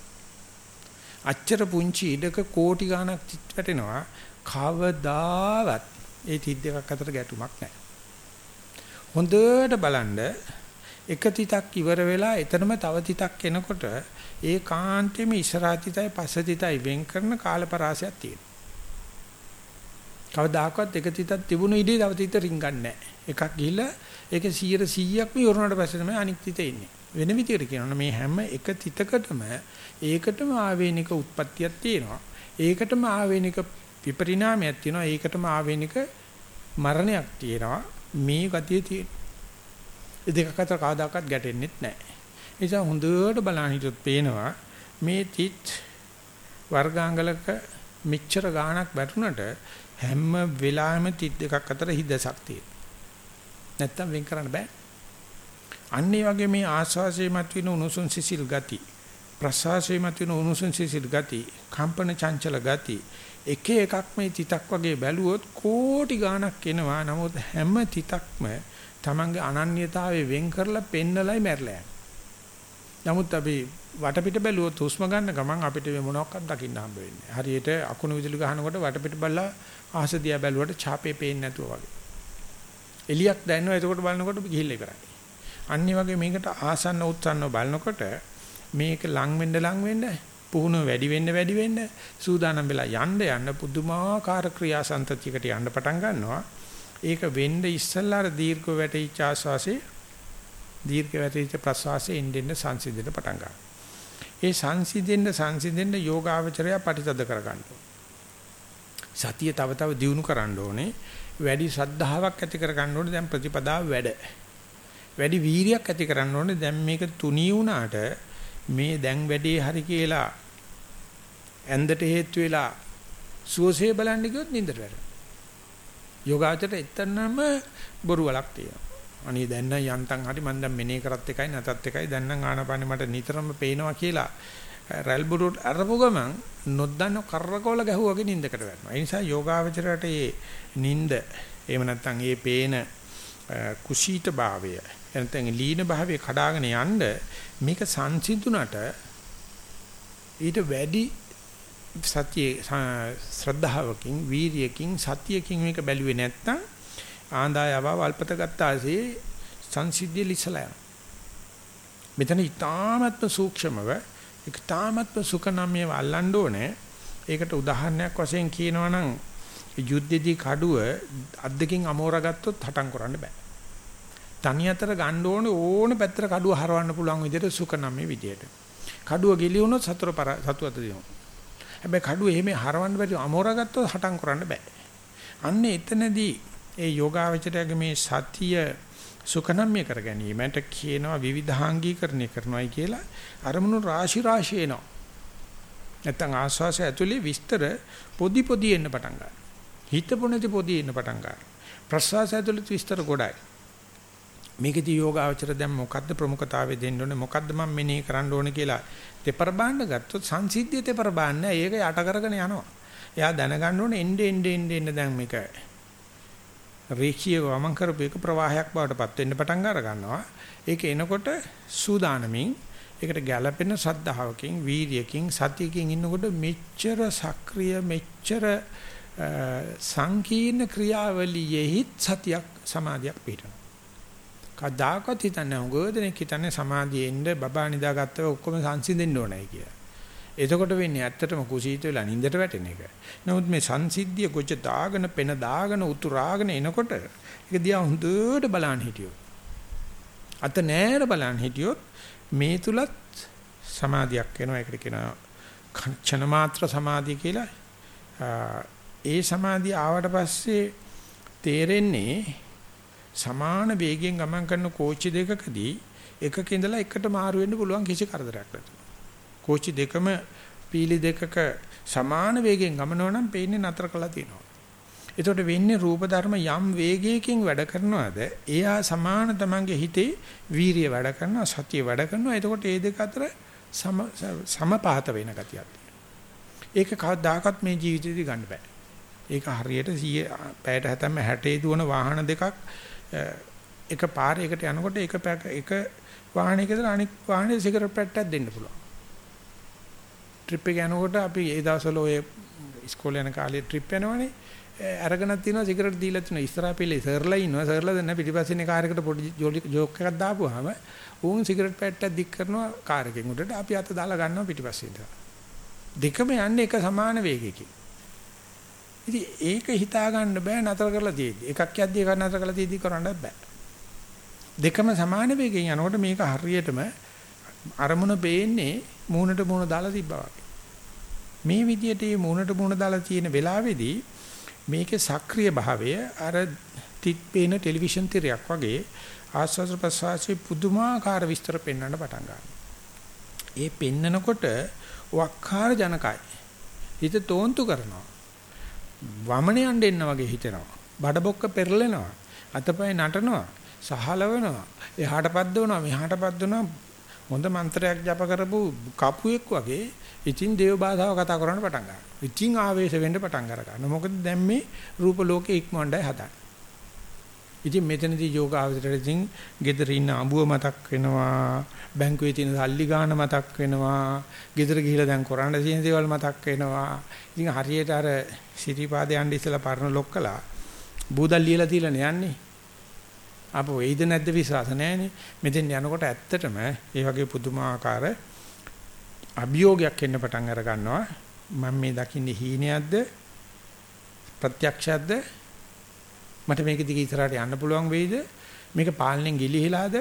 අච්චර පුංචි ඉඩක කෝටි ගණක් තිත් වැටෙනවා කවදාවත් ඒ තිත් දෙකක් අතර ගැටුමක් නැහැ. හොඳට බලන්න එක තිතක් ඉවර වෙලා එතනම තව තිතක් එනකොට ඒ කාන්තෙම ඉස්සරහ තිතයි පස්ස තිතයි වෙන් කරන කාලපරාසයක් තියෙනවා. කවදාකවත් එක තිතක් තිබුණු ඉඩේ තව තිත රින්ගන්නේ නැහැ. එකක් ගිහිල්ලා ඒක 100 100ක්ම ඉවරනට පස්සේ තමයි අනික් තිත එන්නේ. වෙන විදිහට කියනවා මේ හැම එක තිතකටම ඒකටම ආවේනික උත්පත්තියක් තියෙනවා. ඒකටම ආවේනික විපරිණාමයක් තියෙනවා. ඒකටම ආවේනික මරණයක් තියෙනවා. මේ ගතිය තියෙන. ඒ දෙක අතර කවදාකවත් ගැටෙන්නේ නැහැ. ඒ නිසා හොඳට බලන්න හිටියොත් පේනවා මේ තිත් වර්ගාංගලක මෙච්චර ගාණක් වැටුණට හැම වෙලාවෙම තිත් දෙකක් අතර හිදසක් තියෙනවා. නැත්තම් වෙන් කරන්න බෑ. අන්න ඒ වගේ මේ ආස්වාසේ මතුවෙන උණුසුම් සිසිල් ගති ප්‍රසවාසයේ මතුවෙන උණුසුම් සිසිල් ගති කම්පන චංචල ගති එක එකක් මේ තිතක් වගේ බැලුවොත් කෝටි ගාණක් එනවා නමුත් හැම තිතක්ම Tamange අනන්‍යතාවයේ වෙන් කරලා පෙන්නලයි මැරලා නමුත් අපි වටපිට බැලුවොත් හුස්ම ගන්න ගමන් අපිට මේ මොනවක්වත් දකින්න හම්බ වෙන්නේ. හරියට අකුණු විදුලි ගහනකොට වටපිට බලලා ආසදියා බැලුවට ඡාපේ පේන්නේ නැතුව වගේ. එලියක් දැනනවා එතකොට බලනකොට ගිහිල්ලා ඉවරයි. අනිත් වගේ මේකට ආසන්න උත්සන්න බලනකොට මේක ලං වෙන්න ලං වෙන්න පුහුණුව වැඩි වෙන්න වැඩි වෙන්න සූදානම් වෙලා යන්න යන්න පුදුමාකාර ක්‍රියාසන්තතියකට යන්න පටන් ගන්නවා. ඒක වෙන්න ඉස්සල්ලා අර දීර්ඝ වැටිච්ච ආස්වාසේ දීර්ඝ වැටිච්ච ප්‍රස්වාසයේ ඉන්දෙන්න සංසිඳෙන්න පටන් ගන්නවා. ඒ සංසිඳෙන්න සංසිඳෙන්න යෝගාවචරය පරිතද කරගන්න සතිය තව තව දියුණු කරන්න ඕනේ. වැඩි ශ්‍රද්ධාවක් ඇති කරගන්න ඕනේ දැන් ප්‍රතිපදාව වැඩ. වැඩි වීරියක් ඇති කරන්න ඕනේ දැන් මේක තුනී වුණාට මේ දැන් වැඩේ හරි කියලා ඇඳට හේතු වෙලා සුවසේ බලන්න ගියොත් නින්දට වැටෙනවා. යෝගාචරයට එතනම බොරු වලක් තියෙනවා. අනේ දැන් නම් යන්තම් හරි මම දැන් මෙනේ කරත් එකයි නැතත් එකයි දැන් නම් ආනපානෙ මට නිතරම පේනවා කියලා රැල් බුරුට අරපු ගමන් නොදන්න කරකවල ගැහුවාගේ නින්දකට වැටෙනවා. ඒ නිසා යෝගාචරයට මේ නින්ද එහෙම නැත්නම් මේ පේන කුසීත භාවය නැත්නම් ලීන භාවයේ කඩාගෙන යන්න මේක සංසිඳුණට ඊට වැඩි සතියේ ශ්‍රද්ධාවකින් වීරියකින් සතියකින් මේක බැලුවේ නැත්තම් ආන්දායව වල්පත ගත්තාසේ සංසිද්ධිය ලිසලා යනවා. මෙතන ඊ타මත්ම සූක්ෂමව ඊ타මත්ම සුඛනම්ය වල්ලන්න ඕනේ. ඒකට උදාහරණයක් වශයෙන් කියනවා නම් යුද්ධෙදී කඩුව අද්දකින් අමෝරා ගත්තොත් හටම් කරන්න බෑ. තනි අතර ගන්න ඕනේ ඕන පැත්තට කඩුව හරවන්න පුළුවන් විදිහට සුඛනම්ය විදියට. කඩුව ගිලිහුනොත් සතර සතු අත දිනු. හැබැයි කඩුව එහෙම හරවන්න බැරි අමෝරා ගත්තොත් හටම් කරන්න බෑ. අන්න එතනදී ඒ යෝගාවචරයේ මේ සතිය සුඛනම්ය කර ගැනීමට කියනවා විවිධාංගීකරණය කරනවායි කියලා අරමුණු රාශි රාශි එනවා. නැත්තම් ආස්වාසය ඇතුලේ විස්තර පොඩි පොඩි එන්න පටන් ගන්නවා. හිතපො නැති පොඩි එන්න පටන් ගන්නවා. ප්‍රසවාසය ඇතුලේ විස්තර ගොඩයි. මේකදී යෝගාවචර දැන් මොකද්ද ප්‍රමුඛතාවය දෙන්න ඕනේ මොකද්ද මම මෙනෙහි කරන්න ඕනේ කියලා තෙපර බාන්න ගත්තොත් සංසිද්ධිය තෙපර බාන්න ඒක යට කරගෙන යනවා. එයා දැනගන්න ඕනේ එnde ende ende ende දැන් මේක රේඛීය වමන් කරපු එක ප්‍රවාහයක් බවට පත් වෙන්න පටන් අර ගන්නවා. ඒක එනකොට සූදානමින් ඒකට ගැළපෙන සද්ධාවකින් වීර්යකින් සතියකින් ඉන්නකොට මෙච්චර සක්‍රිය මෙච්චර සංකීර්ණ ක්‍රියාවලියෙහි සතියක් සමාධියක් පිටනවා. කදාකත් හිතන්නේ උගෝදෙනෙක් හිතන්නේ සමාධියේ ඉන්න බබා නිදාගත්තව ඔක්කොම සංසිඳෙන්න ඕනයි කියලා. එතකොට වෙන්නේ ඇත්තටම කුසීත වෙලා නින්දට වැටෙන එක. නමුත් මේ සංසිද්ධිය කොච්ච දාගෙන පෙන දාගෙන උතුරාගෙන එනකොට ඒක දිහා හොඳට බලන්න හිටියොත්. අත නෑර බලන්න හිටියොත් මේ තුලත් සමාධියක් වෙනවා. ඒකට කියනවා ක්ෂණ මාත්‍ර සමාධිය කියලා. ඒ සමාධිය ආවට පස්සේ තේරෙන්නේ සමාන වේගයෙන් ගමන් කරන කෝච්චි දෙකකදී එකක ඉඳලා එකට මාරු වෙන්න පුළුවන් කිසි කරදරයක් නැතුව. කෝච්චි දෙකම පීලි දෙකක සමාන වේගයෙන් ගමනව නම් පේන්නේ නතර කළා තියෙනවා. එතකොට වෙන්නේ රූප ධර්ම යම් වේගයකින් වැඩ කරනවාද එයා සමාන තමන්ගේ හිතේ වීරිය වැඩ කරනවා සතිය වැඩ කරනවා එතකොට මේ දෙක අතර සම සමපාත වෙන ගතියක් ඒක කවදාකවත් මේ ජීවිතේදී ගන්න බෑ. ඒක හරියට 100 පැයට හැතැම්ම 60 දුවන වාහන දෙකක් එක පාරයකට යනකොට එක එක වාහනයකද අනික් වාහනේ සිගරට් පැට්ටක් දෙන්න පුළුවන්. ට්‍රිප් එක යනකොට අපි ඒ දවස්වල ඔය ඉස්කෝලේ යන කාලේ ට්‍රිප් යනවනේ. අරගෙනත් තිනවා සිගරට් දීලා තිනවා ඉස්සරහා පිළේ සර්ලා ඉන්නවා. සර්ලා දැන් පිටිපස්සේ ඉන්න කාර් එකට පොඩි ජෝක් එකක් දාපුවාම ඌන් සිගරට් පැට්ටක් දික් කරනවා කාර් එකෙන් උඩට. අපි අත දාලා ගන්නවා පිටිපස්සේ ඉඳලා. දෙකම යන්නේ එක සමාන වේගයකින්. ඉතින් ඒක හිතා ගන්න බෑ නතර කරලා තියෙද්දි එකක් යද්දි එකක් නතර කරලා තියෙද්දි කරන්නත් බෑ දෙකම සමාන වේගයෙන් යනකොට මේක හරියටම අරමුණ පේන්නේ මූණට මූණ දාලා තිබ්බා වගේ. මේ විදිහට මේ මූණට මූණ දාලා තියෙන වෙලාවේදී මේකේ සක්‍රීය භාවය අර තිත් පේන ටෙලිවිෂන් තිරයක් වගේ ආස්වාද ප්‍රසවාසයේ පුදුමාකාර විස්තර පෙන්වන්න පටන් ගන්නවා. ඒ පෙන්නකොට වක්කාර ජනකයි. හිත තෝන්තු කරනවා. වමන යන්න එන්න වගේ හිතෙනවා. බඩ බොක්ක පෙරලෙනවා. අතපය නටනවා. සහලවනවා. එහාට පද්දවනවා මෙහාට පද්දවනවා හොඳ මන්ත්‍රයක් ජප කරපු කපුවෙක් වගේ ඉතින් දේව භාෂාව කතා කරන්න පටන් ගන්නවා. ඉතින් ආවේශ වෙන්න පටන් අර ගන්නවා. මොකද දැන් මේ රූප ලෝකේ ඉක්මවන්නයි හදන්නේ. ඉතින් මෙතනදී යෝග ආවතරට ඉතින් gedara ඉන්න අඹුව මතක් වෙනවා. බැංකුවේ තියෙන සල්ලි ගාන මතක් වෙනවා. gedara ගිහිලා දැන් කරන්න තියෙන දේවල් මතක් වෙනවා. ඉතින් හරියට අර සිරිපාදේ යන්න ඉස්සලා පරණ ලොක්කලා බූදල් ලියලා තියලා යන්නේ. අපෝ එයිද නැද්ද විශ්වාස නැහැනේ. මෙතෙන් යනකොට ඇත්තටම ඒ වගේ පුදුමාකාර අභියෝගයක් එන්න පටන් අර ගන්නවා. මම මේ දකින්නේ හීනයක්ද ප්‍රත්‍යක්ෂයක්ද මට මේක දිගේ ඉස්සරහට යන්න පුළුවන් වෙයිද? මේක පාලනයෙන් ගිලිහිලාද?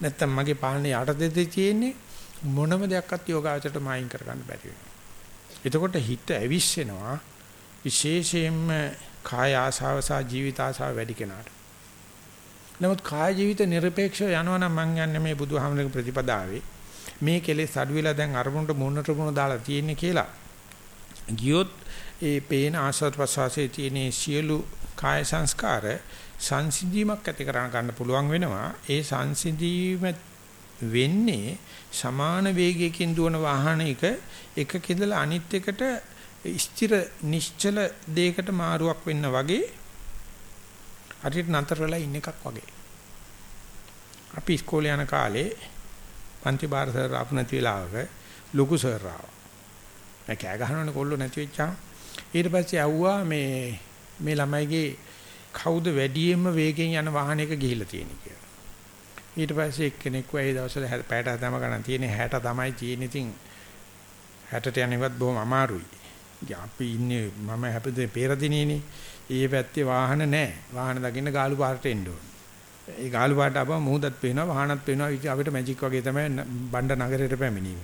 නැත්තම් මගේ පාලනේ යටතේ තියෙන්නේ මොනම දෙයක්වත් යෝගාචරයට මායින් කරගන්න බැරි එතකොට හිත ඇවිස්සෙනවා විශේෂයෙන්ම කාය ආශාව සහ ජීවිත ආශාව වැඩි කෙනාට. නමුත් කාය ජීවිත নিরপেক্ষව යනවා නම් මං යන්නේ මේ බුදුහාමරගේ ප්‍රතිපදාවේ. මේ කෙලෙස් අඩු වෙලා දැන් අරමුණට මොනට මොන දාලා තියෙන්නේ කියලා. ගියොත් ඒ පේන ආසත් ප්‍රසවාසයේ තියෙන සියලු කාය සංස්කාර සංසිඳීමක් ඇති කරගන්න ගන්න පුළුවන් වෙනවා ඒ සංසිඳීම වෙන්නේ සමාන වේගයකින් දුවන වාහනයක එකක ඉඳලා අනිත් එකට ස්ථිර නිශ්චල දෙයකට මාරුවක් වෙන්න වගේ හරියට නතර වෙලා ඉන්න එකක් වගේ. අපි ඉස්කෝලේ යන කාලේ පන්ති බාර සර් ආපු නැති වෙලාවක ලොකු සර් ආවා. මම කෑ ගහනවනේ කොල්ලෝ නැති වෙච්චාම. ඊට පස්සේ ඇව්වා මේ මේ ළමයිගේ කවුද වැඩියෙන්ම වේගෙන් යන වාහනයක ගිහිල්ලා තියෙන්නේ කියලා. ඊට පස්සේ එක්කෙනෙක් වයි දවසල පැයට හදම ගන්න තියෙන්නේ 60 තමයි තියෙන්නේ. ඉතින් 60ට යන්නේවත් බොහොම අමාරුයි. අපි ඉන්නේ මම හැපදේ පෙරදිනේනේ. ඒ පැත්තේ වාහන නැහැ. වාහන දකින්න ගාලු පාරට එන්න ඕන. ඒ ගාලු පාරට ආපම මුහුදත් පේනවා වාහනත් පේනවා. ඉතින් අපිට මැජික් වගේ තමයි බණ්ඩ නගරයට පැමිණීම.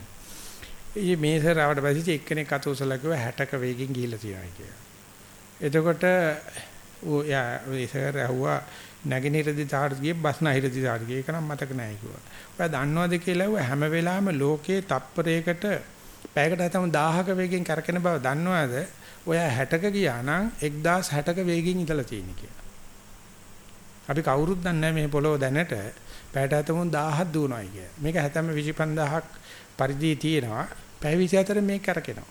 ඊයේ මේ සර් ආවට පස්සේ එක්කෙනෙක් අත උසලා කිව්වා 60ක වේගෙන් ගිහිල්ලා තියෙනවා කියලා. එතකොට ඌ යා ඒ සර් ඇහුවා නැගිනහිර දිහාට ගියේ බස්නාහිර දිහාට ගියේ ඒක නම් මතක නැහැ කිව්වා. ඔයා දන්නවද කියලා ඇහුවා හැම වෙලාවෙම ලෝකේ තප්පරයකට පැයකට හිටම 1000ක වේගෙන් කරකින බව දන්නවද? ඔයා 60ක ගියා නම් 1060ක වේගෙන් ඉඳලා තියෙන කියලා. අපි කවුරුත් දන්නේ මේ පොළොව දැනට පැයට හිටම 1000ක් දුවනවායි කිය. මේක හැතැම්ම 25000ක් පරිදි තියෙනවා. පැය 24 මේක කරකිනවා.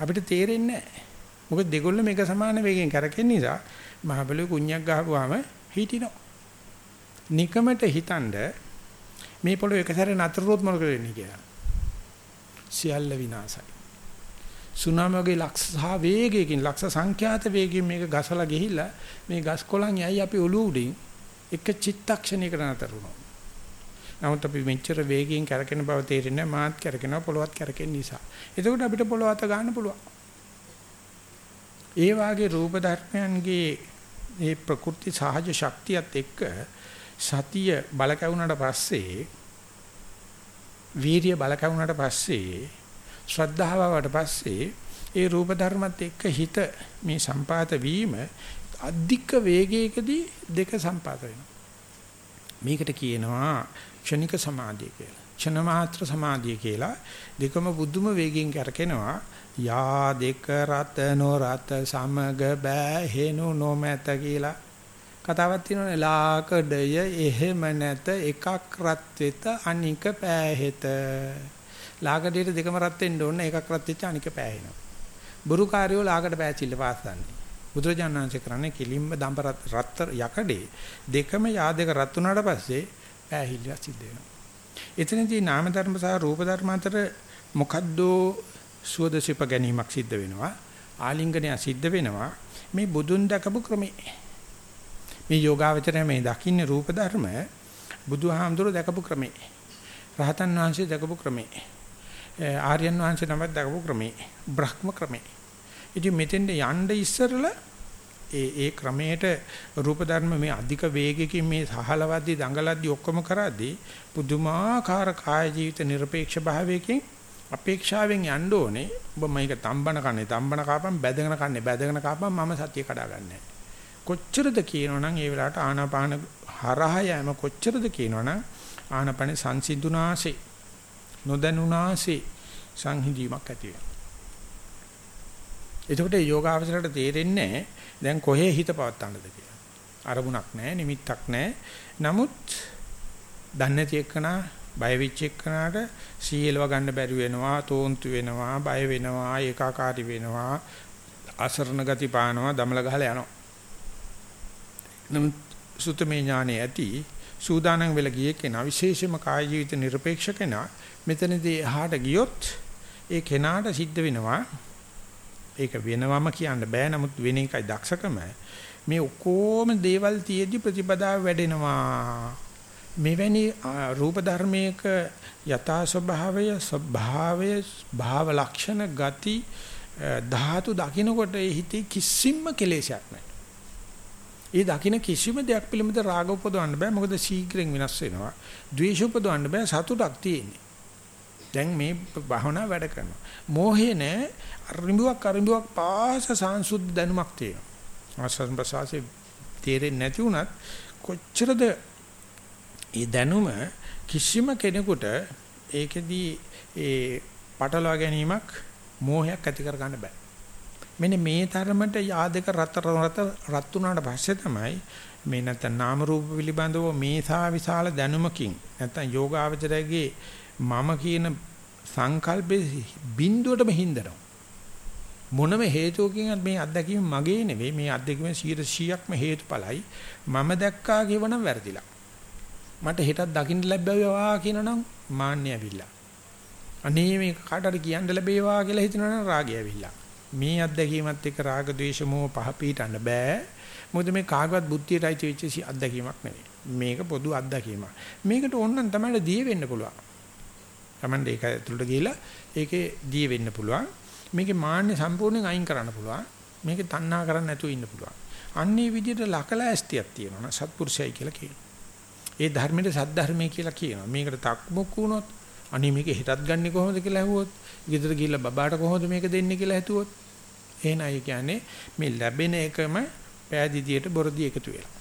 අපිට තේරෙන්නේ නැහැ. මොකද දෙගොල්ල මේක සමාන වේගෙන් කරකින නිසා මහ බැලුවේ කුණ්‍යක් ගහපුවාම හිටිනවා. නිකමට හිතනද මේ පොළොව එකසැර නතරොත් මොකද වෙන්නේ කියලා. සියල්ල විනාසයි. සුනාමි වගේ ලක්ෂ සහ වේගයකින් ලක්ෂ සංඛ්‍යාත වේගයෙන් මේක ගසලා ගිහිල්ලා මේ ගස් කොළන් යයි අපි ඔළුව උඩින් එක චිත්තක්ෂණයකට නතර වුණා. නමුත් අපි මෙච්චර වේගයෙන් කරකින බව තේරෙන්නේ මාත් කරකිනවා පොළවත් කරකින නිසා. එතකොට අපිට පොළව අත ගන්න පුළුවන්. ඒ වාගේ රූප ධර්මයන්ගේ මේ ප්‍රකෘති සහජ ශක්තියත් එක්ක සතිය බල කැවුනට පස්සේ වීරිය බල කැවුනට පස්සේ ශ්‍රද්ධාවට පස්සේ ඒ රූප ධර්මත් එක්ක හිත මේ සම්පාත වීම අධික වේගයකදී දෙක සම්පාත වෙනවා. මේකට කියනවා ක්ෂණික සමාධිය කියලා. ක්ෂණ මාත්‍ර සමාධිය කියලා දෙකම බුදුම වේගයෙන් කරකිනවා. යා දෙක රත නොරත සමග බෑ හේනු නොමැත කියලා. කතාවක් තියෙනවානේ ලාකඩය එහෙම නැත එකක් රත් වෙත අනික පෑහෙත. ලාකඩයට දෙකම රත් වෙන්න ඕන එකක් රත් වෙච්ච අනික පෑහෙනවා. බුරු කාර්යෝ ලාකඩ පෑචිල්ල පාස්සන්නේ බුදුරජාණන්සේ කරන්නේ කිලිම්බ දඹ රත් යකඩේ දෙකම යා දෙක රත් වුණාට පස්සේ පෑහිල්ල සිද්ධ වෙනවා. එතනදී නාම ධර්ම සහ රූප ධර්ම අතර මොකද්ද සුවදසිප ගැනීමක් සිද්ධ වෙනවා ආලිංගනය සිද්ධ වෙනවා මේ බුදුන් දකපු ක්‍රමේ මේ යෝගාවචරය මේ දකින්නේ රූප ධර්ම බුදුහාමුදුරුවෝ දැකපු ක්‍රමේ. රහතන් වහන්සේ දැකපු ක්‍රමේ. ආර්යයන් වහන්සේ නමක් දැකපු ක්‍රමේ. බ්‍රහ්ම ක්‍රමේ. ඉතින් මෙතෙන්ද යන්න ඉස්සරලා ඒ ඒ ක්‍රමයට රූප ධර්ම මේ අධික වේගයකින් මේ සහලවද්දී දඟලද්දී ඔක්කොම කරද්දී පුදුමාකාර කාය ජීවිත নিরপেক্ষ භාවයකින් අපේක්ෂාවෙන් යන්න ඕනේ ඔබ මේක තම්බන කන්නේ තම්බන කාපම් බැදගෙන කන්නේ බැදගෙන කාපම් මම සතිය කඩාගන්නේ කොච්චරද කියනවනම් ඒ වෙලාවට ආනාපාන හරහා යෑම කොච්චරද කියනවනම් ආනාපාන සංසිඳුනාසේ නොදැනුනාසේ සංහිඳීමක් ඇති වෙනවා. එතකොට යෝගාවචරයට තේරෙන්නේ දැන් කොහේ හිත පවත්තන්නද කියලා. අරමුණක් නැහැ, නිමිත්තක් නැහැ. නමුත් දන්නේ නැති එක්කනා බය වෙච්ච එක්කනාට සීලව ගන්න බැරි වෙනවා, තෝන්තු වෙනවා, බය වෙනවා, ඒකාකාරී වෙනවා, අසරණ ගති පානවා, දමල ගහලා යනවා. නමුත් සුතමේ ඥානෙ ඇති සූදානම් වෙලා ගියේ කෙනා විශේෂම කාය ජීවිත নিরপেক্ষ කෙනා මෙතනදී එහාට ගියොත් ඒ කෙනාට සිද්ධ වෙනවා ඒක වෙනවම කියන්න බෑ. නමුත් වෙන එකයි දක්ෂකම. මේ ඔක්කොම දේවල් තියේදී ප්‍රතිපදාව වැඩෙනවා. මෙවැනි රූප ධර්මයක යථා ස්වභාවය ස්වභාවය භාව ලක්ෂණ ගති ධාතු දකින්නකොට ඒ හිතේ කිසිම කෙලෙසයක් නැහැ. ඒ දකින්න කිසිම දෙයක් පිළිබඳ රාග උපදවන්න බෑ. මොකද ශීඝ්‍රයෙන් වෙනස් වෙනවා. ද්වේෂ උපදවන්න බෑ. සතුටක් තියෙන්නේ. දැන් මේ භවනා වැඩ කරනවා. මෝහේ නෑ අරිඹුවක් අරිඹුවක් පාස සංසුද්ධ දැනුමක් තියෙනවා. ආසස් ප්‍රසාසේ තේරෙන්නේ නැති වුණත් කොච්චරද ඒ දැනුම කිසිම කෙනෙකුට ඒකෙදී ඒ පටලවා ගැනීමක් මෝහයක් ඇති කර ගන්න බෑ. මෙන්න මේ තරමට යාදක රත රත රත් වුණාට පස්සේ තමයි මේ නැත්නම් නාම රූප පිළිබඳව මේ සා විශාල දැනුමකින් නැත්නම් යෝගාවචරයේ මම කියන සංකල්පේ බිඳුවටම හින්දනවා මොනම හේතුවකින්වත් මේ අත්දැකීම මගේ නෙවෙයි මේ අත්දැකීම 100%ක්ම හේතුඵලයි මම දැක්කා කියවනම් වැරදිලා මට හෙටත් දකින්න ලැබෙවා කියනනම් මාන්නය ඇවිල්ලා අනේ මේක කාට හරි කියන්න ලැබේවා කියලා හිතනවනම් රාගය ඇවිල්ලා. මේ අත්දැකීමත් එක්ක රාග ద్వේෂ මෝහ පහ පීටන්න බෑ. මොකද මේ කාගවත් බුද්ධියටයි වෙච්ච අත්දැකීමක් නෙවෙයි. මේක පොදු අත්දැකීමක්. මේකට ඕනනම් තමයි දිය වෙන්න පුළුවන්. Tamande ඒක ඇතුළට ගිහිලා ඒකේ දිය වෙන්න පුළුවන්. මේකේ මාන්නේ සම්පූර්ණයෙන් අයින් කරන්න පුළුවන්. මේකේ තණ්හා කරන්න නැතුව ඉන්න පුළුවන්. අන්නේ විදිහට ලකලා ඇස්තියක් තියෙනවා සත්පුරුෂයයි කියලා කියනවා. ඒ ධර්මයේ සද්ධර්මයේ කියලා කියනවා. මේකට තක්මුක් වුණොත් අනේ මේක හෙටත් ගන්නෙ කොහොමද කියලා ඇහුවොත්, ගෙදර ගිහිල්ලා බබාට කොහොමද මේක දෙන්නේ කියලා හිතුවොත්, එහෙනයි කියන්නේ මේ ලැබෙන එකම පෑදීදියට බොරදී එකතු වෙලා.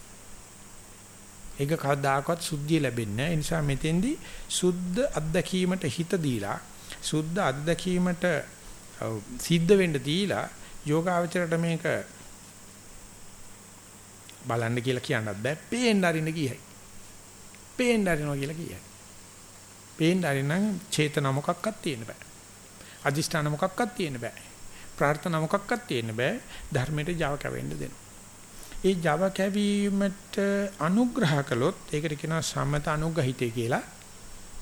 ඒක කවදාකවත් සුද්ධිය ලැබෙන්නේ නැහැ. ඒ නිසා මෙතෙන්දී සුද්ධ අත්දැකීමට හිත දීලා, සුද්ධ අත්දැකීමට සිද්ධ වෙන්න දීලා යෝගාවචරයට මේක බලන්න කියලා කියන්නත් බෑ. පේන්න අරින්න කියයි. පේන්න අරිනවා කියලා කියයි. පේන්න අරින්නම් චේතන මොකක්වත් තියෙන්න බෑ. අදිෂ්ඨාන මොකක්වත් තියෙන්න බෑ. ප්‍රාර්ථනා මොකක්වත් තියෙන්න බෑ. ධර්මයට Java කැවෙන්න දෙන්න. ඒ Java කැවීමට අනුග්‍රහ කළොත් ඒකට කියනවා සමත අනුග්‍රහිතය කියලා.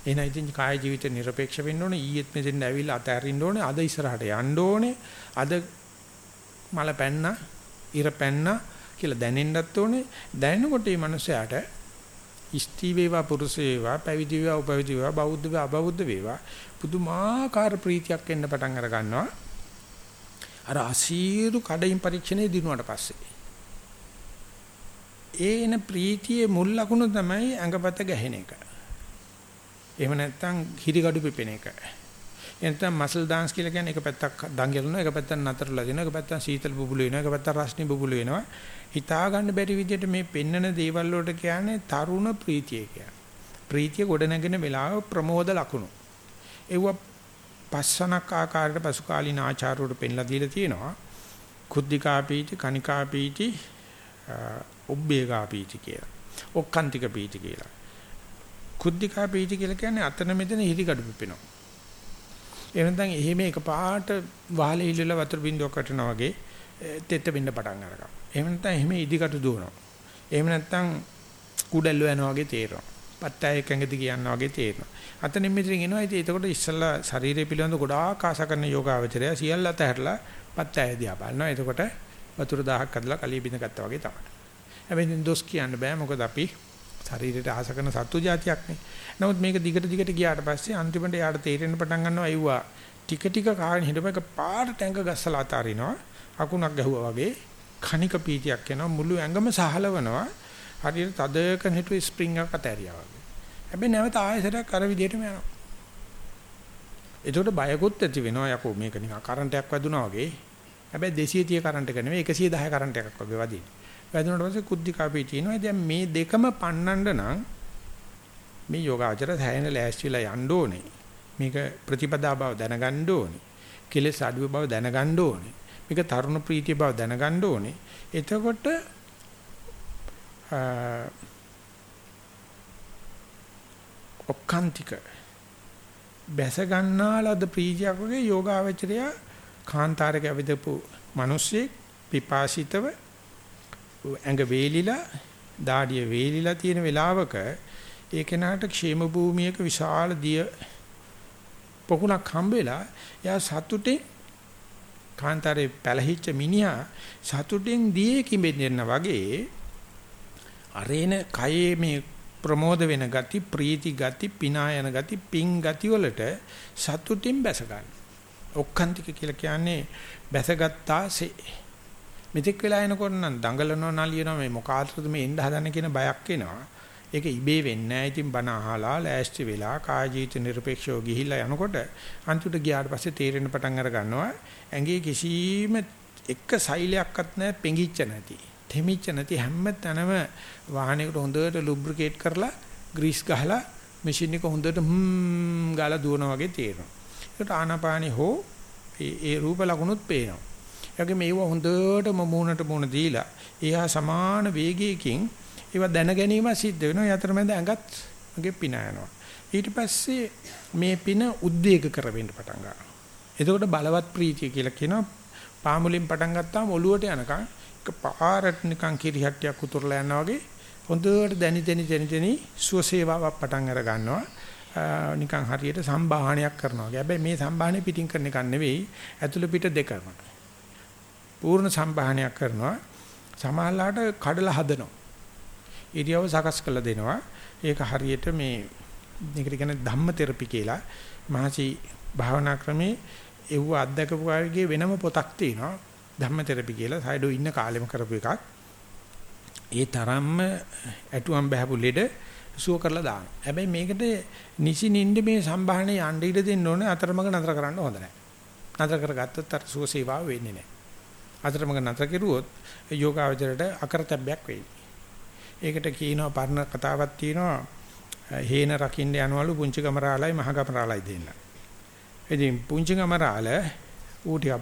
එහෙනම් ඉතින් කාය ජීවිත নিরপেক্ষ වෙන්න ඕනේ. ඊයේත් මෙතෙන් ඇවිල්ලා අතහැරින්න ඕනේ. අද ඉස්සරහට යන්න ඕනේ. අද මල පැන්න, ඉර පැන්න කියලා දැනෙන්නත් ඕනේ. දැනෙනකොට මේ මනුස්සයාට ස්ත්‍රී වේවා පුරුෂ වේවා පැවිදි වේවා උපවිදි වේවා බෞද්ධ වේවා අබෞද්ධ වේවා පුදුමාකාර ප්‍රීතියක් එන්න පටන් අර ගන්නවා අර අසීරු කඩින් පරීක්ෂණේ දිනුවාට පස්සේ ඒන ප්‍රීතියේ මුල් ලකුණ තමයි ඇඟපත ගැහෙන එක. එහෙම නැත්නම් හිරිගඩු පිපෙන එක. එතන මසල් dance කියලා කියන්නේ එක පැත්තක් දඟලනවා එක පැත්තක් නතරලා දෙනවා එක පැත්තක් සීතල බුබුලු වෙනවා එක පැත්තක් රස්නි බුබුලු වෙනවා හිතා ගන්න බැරි විදිහට මේ පෙන්නන දේවල් වලට කියන්නේ තරුණ ප්‍රීතිය කියන්නේ. ප්‍රීතිය ගොඩනගෙන වෙලාව ප්‍රමෝද ලකුණු. ඒව පස්සනක් ආකාරයට පසු කාලීන ආචාර්යවරු පෙන්ලා දීලා තියෙනවා. කුද්ධිකා පීති, කනිකා පීති, උබ්බේකා පීති කියලා. ඔක්කාන්තික පීති කියලා. කුද්ධිකා පීති කියලා කියන්නේ අතන මෙතන හිරිගඩු පිපෙනවා. එහෙම නැත්නම් එහෙම එකපාරට වහලේ ඉල්ලලා වතුර බින්දුවක් වටනවා වගේ තෙත් වෙන්න පටන් අරගන්නවා. එහෙම නැත්නම් එහෙම ඉදිකට දුවනවා. එහෙම නැත්නම් කුඩල්ල යනවා වගේ තේරෙනවා. පත්තය එකඟද කියනවා වගේ තේරෙනවා. අතනින් මෙතනින් එනවා. ඉතින් එතකොට ඉස්සල්ලා ශරීරය පිළිබඳ ගොඩාක් ආස කරන යෝගාවචරය සියල්ල අතහැරලා පත්තය දිහා බලනවා. එතකොට වතුර දහහක් අදලා කලිය බිඳගත්තා වගේ තමයි. හැබැයි දොස් කියන්න බෑ. මොකද අපි ශරීරයට ආස කරන සත්තු జాතියක් නේ. නමුත් මේක දිගට දිගට ගියාට පස්සේ අන්තිමට යාට තේරෙන්න පටන් ගන්නවා අයුවා ටික ටික කාගෙන හිටපෙක පාට ටැංක ගස්සලා අතාරිනවා. අකුණක් ගැහුවා වගේ කණික පීතියක් එනවා මුළු ඇඟම සහලවනවා. හරියට තද කරන හිටු ස්ප්‍රින්ග් එකක් අතෑරියා වගේ. හැබැයි නැවත ආයෙසරයක් අර විදිහටම යනවා. ඒකට බයකොත් ඇති වෙනවා යකෝ මේක නිකන් කරන්ට් එකක් වැදුනා වගේ. හැබැයි 230 කරන්ට් එක නෙවෙයි 110 කරන්ට් එකක් වගේ වදිනවා. වැදුනට පස්සේ කුද්ධිකාපී තියෙනවා. දැන් මේ දෙකම පන්නන්න නම් මේ යෝගාචර සෑහෙන ලෑස්තිලා යන්න ඕනේ. මේක ප්‍රතිපදා බව දැනගන්න ඕනේ. කෙලෙස් අඩුව බව දැනගන්න ඕනේ. මේක තරුණ ප්‍රීතිය බව දැනගන්න ඕනේ. එතකොට ඔක්කාන්තික බැස ගන්නාලද ප්‍රීතියක් වගේ යෝගාවචරය කාන්තාරක ඇවිදපු මිනිස්සෙක් පිපාසිතව ඇඟ වේලිලා දාඩිය වේලිලා තියෙන වෙලාවක ඒ කෙනාට ക്ഷേම භූමියක විශාල දිය පොකුණක් හම්බෙලා එයා සතුටින් කාන්තාරේ පැලහිච්ච මිනිහා සතුටින් දියේ කිඹෙන්න වගේ අරේන කයේ මේ ප්‍රමෝද වෙන ගති ප්‍රීති ගති පිනායන ගති පිං ගති වලට සතුටින් බැස ගන්න. ඔක්කාන්තික කියලා කියන්නේ බැසගත්තාසේ මෙතෙක් වෙලා එනකොට නම් දඟලනවා නලියනවා මේ මොකාටද මේ එන්න හදන්නේ කියන බයක් එනවා. ඒක ඉබේ වෙන්නේ නැහැ. ඉතින් බණ අහලා ලෑස්ති වෙලා කාය ජීවිත නිර්පේක්ෂව ගිහිල්ලා යනකොට අන්තිමට ගියාට පස්සේ තේරෙන පටන් අර ගන්නවා. ඇඟේ කිසිම එක සෛලයක්වත් නැහැ, පෙඟිච්ච නැති. තෙමිච්ච නැති හැම තැනම වාහනයකට හොඳට ලුබ්‍රිකේට් කරලා ග්‍රීස් ගහලා මැෂින් එක හොඳට හ්ම් ගාලා දුවනා වගේ තේරෙනවා. ඒකට ආනාපානි හෝ ඒ රූප ලකුණුත් පේනවා. ඒගොල්ලෝ මේව හොඳට මූණට මූණ දීලා එයා සමාන වේගයකින් ඒව දැන ගැනීම සිද්ධ වෙනවා. යතරමැද ඇඟත් මගේ පින යනවා. ඊට පස්සේ මේ පින උද්වේග කරවෙන්න පටන් ගන්නවා. එතකොට බලවත් ප්‍රීතිය කියලා කියනවා. පාමුලින් පටන් ගත්තාම ඔළුවට යනකම් එක පාරට නිකන් කිරිහට්ටියක් උතුරලා යනවා වගේ හොඳට දැනි දැනි දැනි දැනි සුවසේවාවක් පටන් අර ගන්නවා. නිකන් හරියට සම්බාහනයක් කරනවා. හැබැයි මේ සම්බාහනේ පිටින් කරන එක නෙවෙයි ඇතුළ පිට දෙකම. පූර්ණ සම්බාහනයක් කරනවා. සමහරලාට කඩලා හදනවා. ඉරියව සකස් කරලා දෙනවා. ඒක හරියට මේ මේකට කියන්නේ ධම්ම තෙරපි කියලා. මහසි භාවනා ක්‍රමේ එව්ව අත්දකපු කාර්යයේ වෙනම පොතක් තියෙනවා. ධම්ම තෙරපි කියලා සයිඩෝ ඉන්න කාලෙම කරපු එකක්. ඒ තරම්ම ඇටුවම් බහපු ලෙඩ සුව කරලා දානවා. හැබැයි මේකට නිසි නින්ද මේ සම්භාහනේ යන්න ඉඩ දෙන්න ඕනේ අතරමඟ නතර කරන්න හොඳ නැහැ. නතර කරගත්තොත් අර සුව සේවාව වෙන්නේ නැහැ. අතරමඟ නතර කෙරුවොත් යෝගාවචරයට අකරතැබ්බයක් වෙයි. ඒකට කියනවා පරණ කතාවක් තියෙනවා හේන රකින්න යනවලු පුංචි කමරාලයි මහ කමරාලයි දෙන්න. ඉතින් පුංචි කමරාල ඌ ටික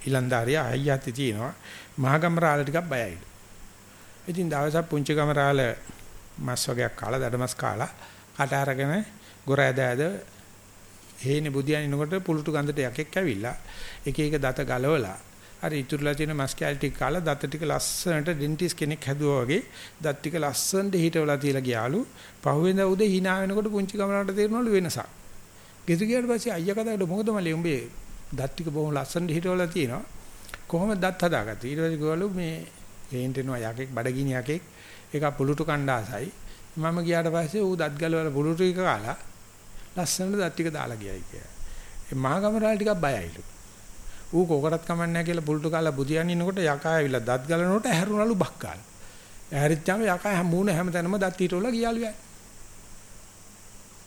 ඊලන්දාරියා අයියාති තියෙනවා මහ කමරාල ටිකක් බයයිලු. ඉතින් දවසක් පුංචි කමරාල මස් වගේක් කාලා දඩමස් කාලා කට අරගෙන ගොර ඇද ඇද හේනේ බුදියන් ඉනකොට පුලුටු ගඳට යකෙක් ඇවිල්ලා එක එක දත ගලවලා අර ඉතුරුලා තියෙන මස් කැල් ටික කාලා දත ටික ලස්සනට ඩෙන්ටිස් කෙනෙක් හැදුවා වගේ දත් ටික ලස්සනට හිටවලා තියලා ගියාලු පහුවෙන්ද උදේ hina වෙනකොට පුංචි කමරාලට තේරෙනවලු වෙනසක්. ගෙදර ගියාට පස්සේ අයියා කතාවට මොකද මලේ උඹේ දත් ටික බොහොම ලස්සනට හිටවලා තියෙනවා. කොහොමද දත් හදාගත්තේ? ඊට පස්සේ ගිහලු මේ හේන්ට එනවා යකෙක් බඩගිනි යකෙක් ඒක පුලුටු කණ්ඩාසයි. මම ගියාට පස්සේ ඌ දත් ගලවලා පුලුටු එක කාලා ලස්සනට දත් ටික දාලා ගියයි කියලා. ඒ මහා කමරාල ටිකක් බයයිලු. ඌ කොකටත් කමන්නේ නැහැ කියලා පුලුටු කාලා බුදියන් ඉන්නකොට යකා ඇවිල්ලා දත් ගලනකොට ඇහැරුණලු බක්කාල. ඇහැරිච්චාම යකා මූණ හැමතැනම දත් හිටවලා ගියාලු යයි.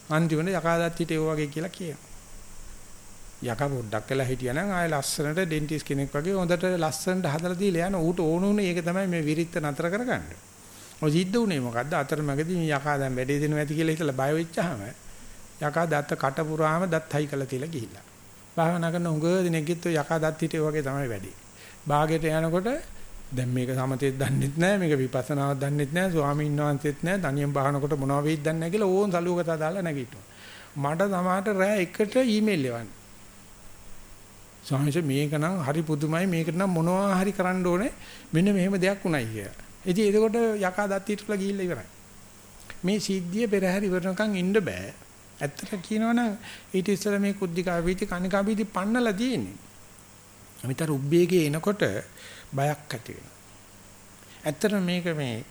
අන්තිමට යකා දත් හිටේ වගේ කියලා කියනවා. යකා පොඩ්ඩක් වෙලා හිටියනම් ආයෙ ලස්සනට ඩෙන්ටිස් කෙනෙක් වගේ හොඳට ලස්සනට හදලා දීලා යන ඌට ඕන උනේ ඒක තමයි මේ විරිත්ත නතර කරගන්න. ඔය සිද්ධ උනේ මොකද්ද අතරමැදි මේ යකා දැන් වැඩේ දෙනවා ඇති කියලා හිතලා බය වෙච්චාම යකා දත්ත කට පුරාම දත් හයි කළා තියලා ගිහිල්ලා. භාවනා කරන උඟ දිනෙකිට යකා දත් හිටේ වගේ තමයි වැඩේ. බාගෙට යනකොට දැන් මේක සමතෙත් දන්නෙත් නැහැ මේක විපස්සනාවක් දන්නෙත් නැහැ ස්වාමීන් වහන්සේත් නැහැ තනියම බහනකොට මොනව වෙයිද දන්නේ නැහැ කියලා ඕන් සලුවකට දාලා නැගිටිනවා. මට සමහරට රෑ එකට ඊමේල් එවන්නේ. ස්වාමීන් මේක නම් හරි පුදුමයි මේකට නම් මොනවා හරි කරන්න ඕනේ මෙන්න මෙහෙම දෙයක් උණයි කියලා. ඉතින් එතකොට යකා දත් ඊටලා ගිහිල්ලා ඉවරයි. මේ සිද්ධිය පෙරහැරි ඉවරනකන් ඉන්න බෑ. ඇත්තට කියනවනම් ඊට ඉස්සෙල්ලා මේ කුද්ධිකා වීති කනිකා වීති පන්නලා තියෙන්නේ. අමිතර උබ්බේගේ එනකොට බයක් ඇති වෙනවා. ඇත්තට මේක මේ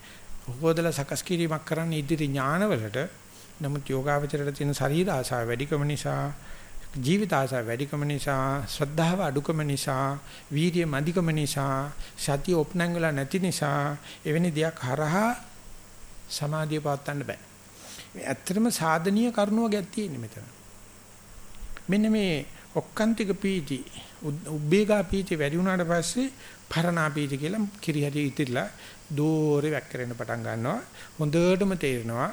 හොදලා සකස් කිරීමක් කරන්න ඉදිරි ඥානවලට නමුත් යෝගාවචරයට තියෙන ශරීර ආසාව වැඩිකම නිසා ජීවිත ආසාව වැඩිකම නිසා ශ්‍රද්ධාව අඩුකම නිසා වීර්ය මදිකම නිසා සතිය ඔප්නං වෙලා නැති නිසා එවැනි දෙයක් හරහා සමාධිය පවත්වන්න බෑ. මේ ඇත්තටම සාධනීය කරුණාවක් තියෙන්නේ මෙතන. මෙන්න මේ ඔක්කාන්තික පීති උබ්බේගා පීති වැඩි වුණාට පස්සේ පරණා පීති කියලා කිරිහැටි ඉතිරිලා දෝරේ වැක්කරෙන්න පටන් ගන්නවා. හොඳටම තේරෙනවා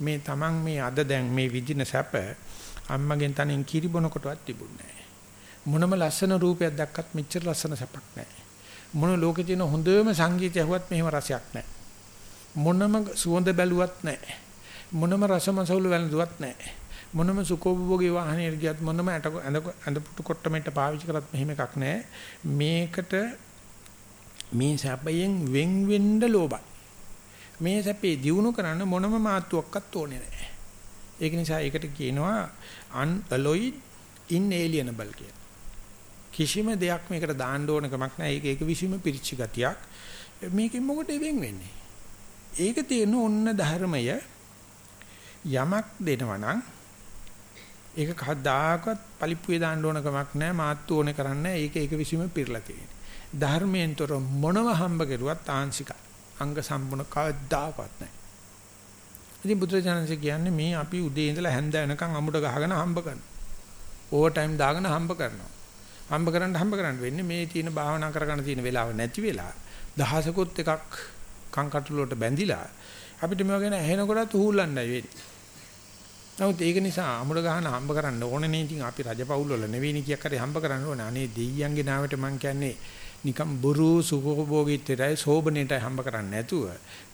මේ Taman මේ අද දැන් මේ විදින සැප අම්මගෙන් තනින් කිරි බොනකොටවත් තිබුණේ නැහැ. මොනම ලස්සන රූපයක් දැක්කත් මෙච්චර ලස්සන සැපක් නැහැ. මොන ලෝකේ තියෙන හොඳම සංගීතය ඇහුවත් මෙහෙම රසයක් නැහැ. මොනම සුවඳ බැලුවත් නැහැ. මොනම රසමසවුල වැළඳුවත් නැහැ. මොනම සුකෝභෝගී වාහනයකට ගියත් මොනම ඇඳ පුටු කොට්ටමෙට පාවිච්චි කරත් මෙහෙම එකක් නැහැ. මේකට මේ සැපයෙන් වෙන් වෙන්න ලෝභයි. මේ සැපේ දිනු කරන්න මොනම මාත්තුවක්වත් ඕනේ නැහැ. ඒක නිසා ඒකට කියනවා unalloyed inalienable කියලා. කිසිම දෙයක් මේකට දාන්න ඕන කමක් නැහැ. ඒක ඒක විසීම පිරිච්ච ගතියක්. මේකෙන් මොකටද වෙන් වෙන්නේ? ඒක තියෙන ඔන්න ධර්මය යමක් දෙනවා නම් ඒක කවදාකවත් පලිප්පුවේ දාන්න ඕන කමක් නැහැ. මාත්තු ඕනේ කරන්නේ ඒක ඒක විසීම පිරලා තියෙන්නේ. ධර්මයෙන්තර මොනව හම්බ කරුවත් ආංශිකයි. අංග සම්පූර්ණ කවදාකවත් නැහැ. ඉතින් බුදුරජාණන්සේ කියන්නේ මේ අපි උදේ ඉඳලා හැන්ද වෙනකන් අමුඩ ගහගෙන හම්බ කරනවා. ඕවර් ටයිම් දාගෙන හම්බ කරනවා. හම්බ කරන්න හම්බ කරන්න වෙන්නේ මේ තියෙන භාවනා කරගන්න තියෙන වෙලාව නැති වෙලා දහසකුත් එකක් කංකටුල වලට බැඳිලා අපිට මේවා ගැන ඇහෙනකොටත් උහුලන්නයි වෙන්නේ. නමුත් ඒක නිසා අමුඩ ගහන හම්බ කරන්න ඕනේ නේ. ඉතින් අපි රජපෞල් වල නෙවෙයි කියක් හරි හම්බ කරන්න ඕනේ. අනේ දෙයියන්ගේ නාමයට මං කියන්නේ නිකම් බුරු සුඛෝභෝගීත්වයටයි සෝබනේටයි හම්බ කරන්නේ නැතුව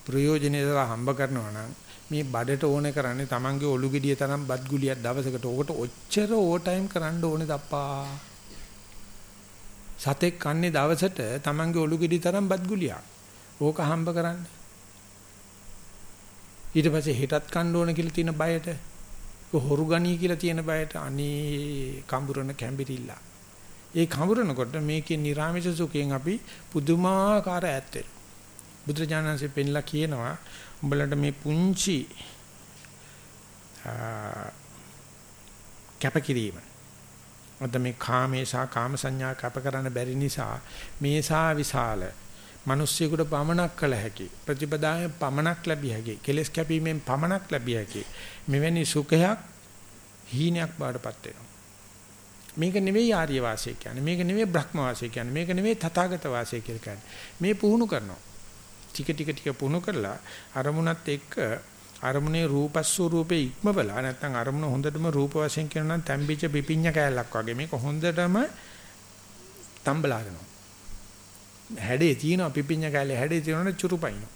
ප්‍රයෝජනෙට හම්බ කරනවා නම් මේ බඩට ඕනේ කරන්නේ Tamange ඔලු ගෙඩිය තරම් බත් ගුලියක් දවසකට. ඕකට ඔච්චර ඕ ටයිම් කරන්න ඕනේ දප්පා. සතෙක් කන්නේ දවසට Tamange ඔලු ගෙඩිය තරම් බත් ගුලියක්. ඕක හම්බ කරන්න. ඊට පස්සේ හෙටත් කන්න ඕන කියලා තියෙන බයට. හොරු ගණී කියලා තියෙන බයට අනේ කඹුරන කැඹිරිල්ල. ඒ කඹුරනකොට මේකේ නිර්ාමිෂ සුඛයෙන් අපි පුදුමාකාර ඈත් වෙනවා. බුදුරජාණන්සේ පෙන්ලා කියනවා උඹලට මේ පුංචි කැපකිරීම අද මේ කාමේ සහ කාම සංඥා කැප කරන්න බැරි නිසා මේසා විශාල මිනිස්සුෙකුට පමනක් කළ හැකි ප්‍රතිපදාවෙන් පමනක් ලැබිය හැකි කෙලස් කැපීමෙන් පමනක් ලැබිය හැකි මෙවැනි සුඛයක් හීනයක් බාටපත් වෙනවා. මේක නෙවෙයි ආර්ය වාසය කියන්නේ. මේක නෙවෙයි බ්‍රහ්ම වාසය කියන්නේ. මේක නෙවෙයි තථාගත වාසය කියලා කියන්නේ. මේ පුහුණු කරනවා. ටික ටික ටික පුහුණු කරලා අරමුණත් එක්ක අරමුණේ රූපස්වරූපේ ඉක්මවලා නැත්නම් අරමුණ හොඳටම රූප වශයෙන් කියනවා නම් තැම්බිච්ච පිපිඤ්ඤ කෑල්ලක් වගේ. මේක හොඳටම තම්බලාගෙනවා හැඩේ තියෙනවා පිපිඤ්ඤ කෑල්ලේ හැඩේ තියෙනවනේ චුරුපයින්නවා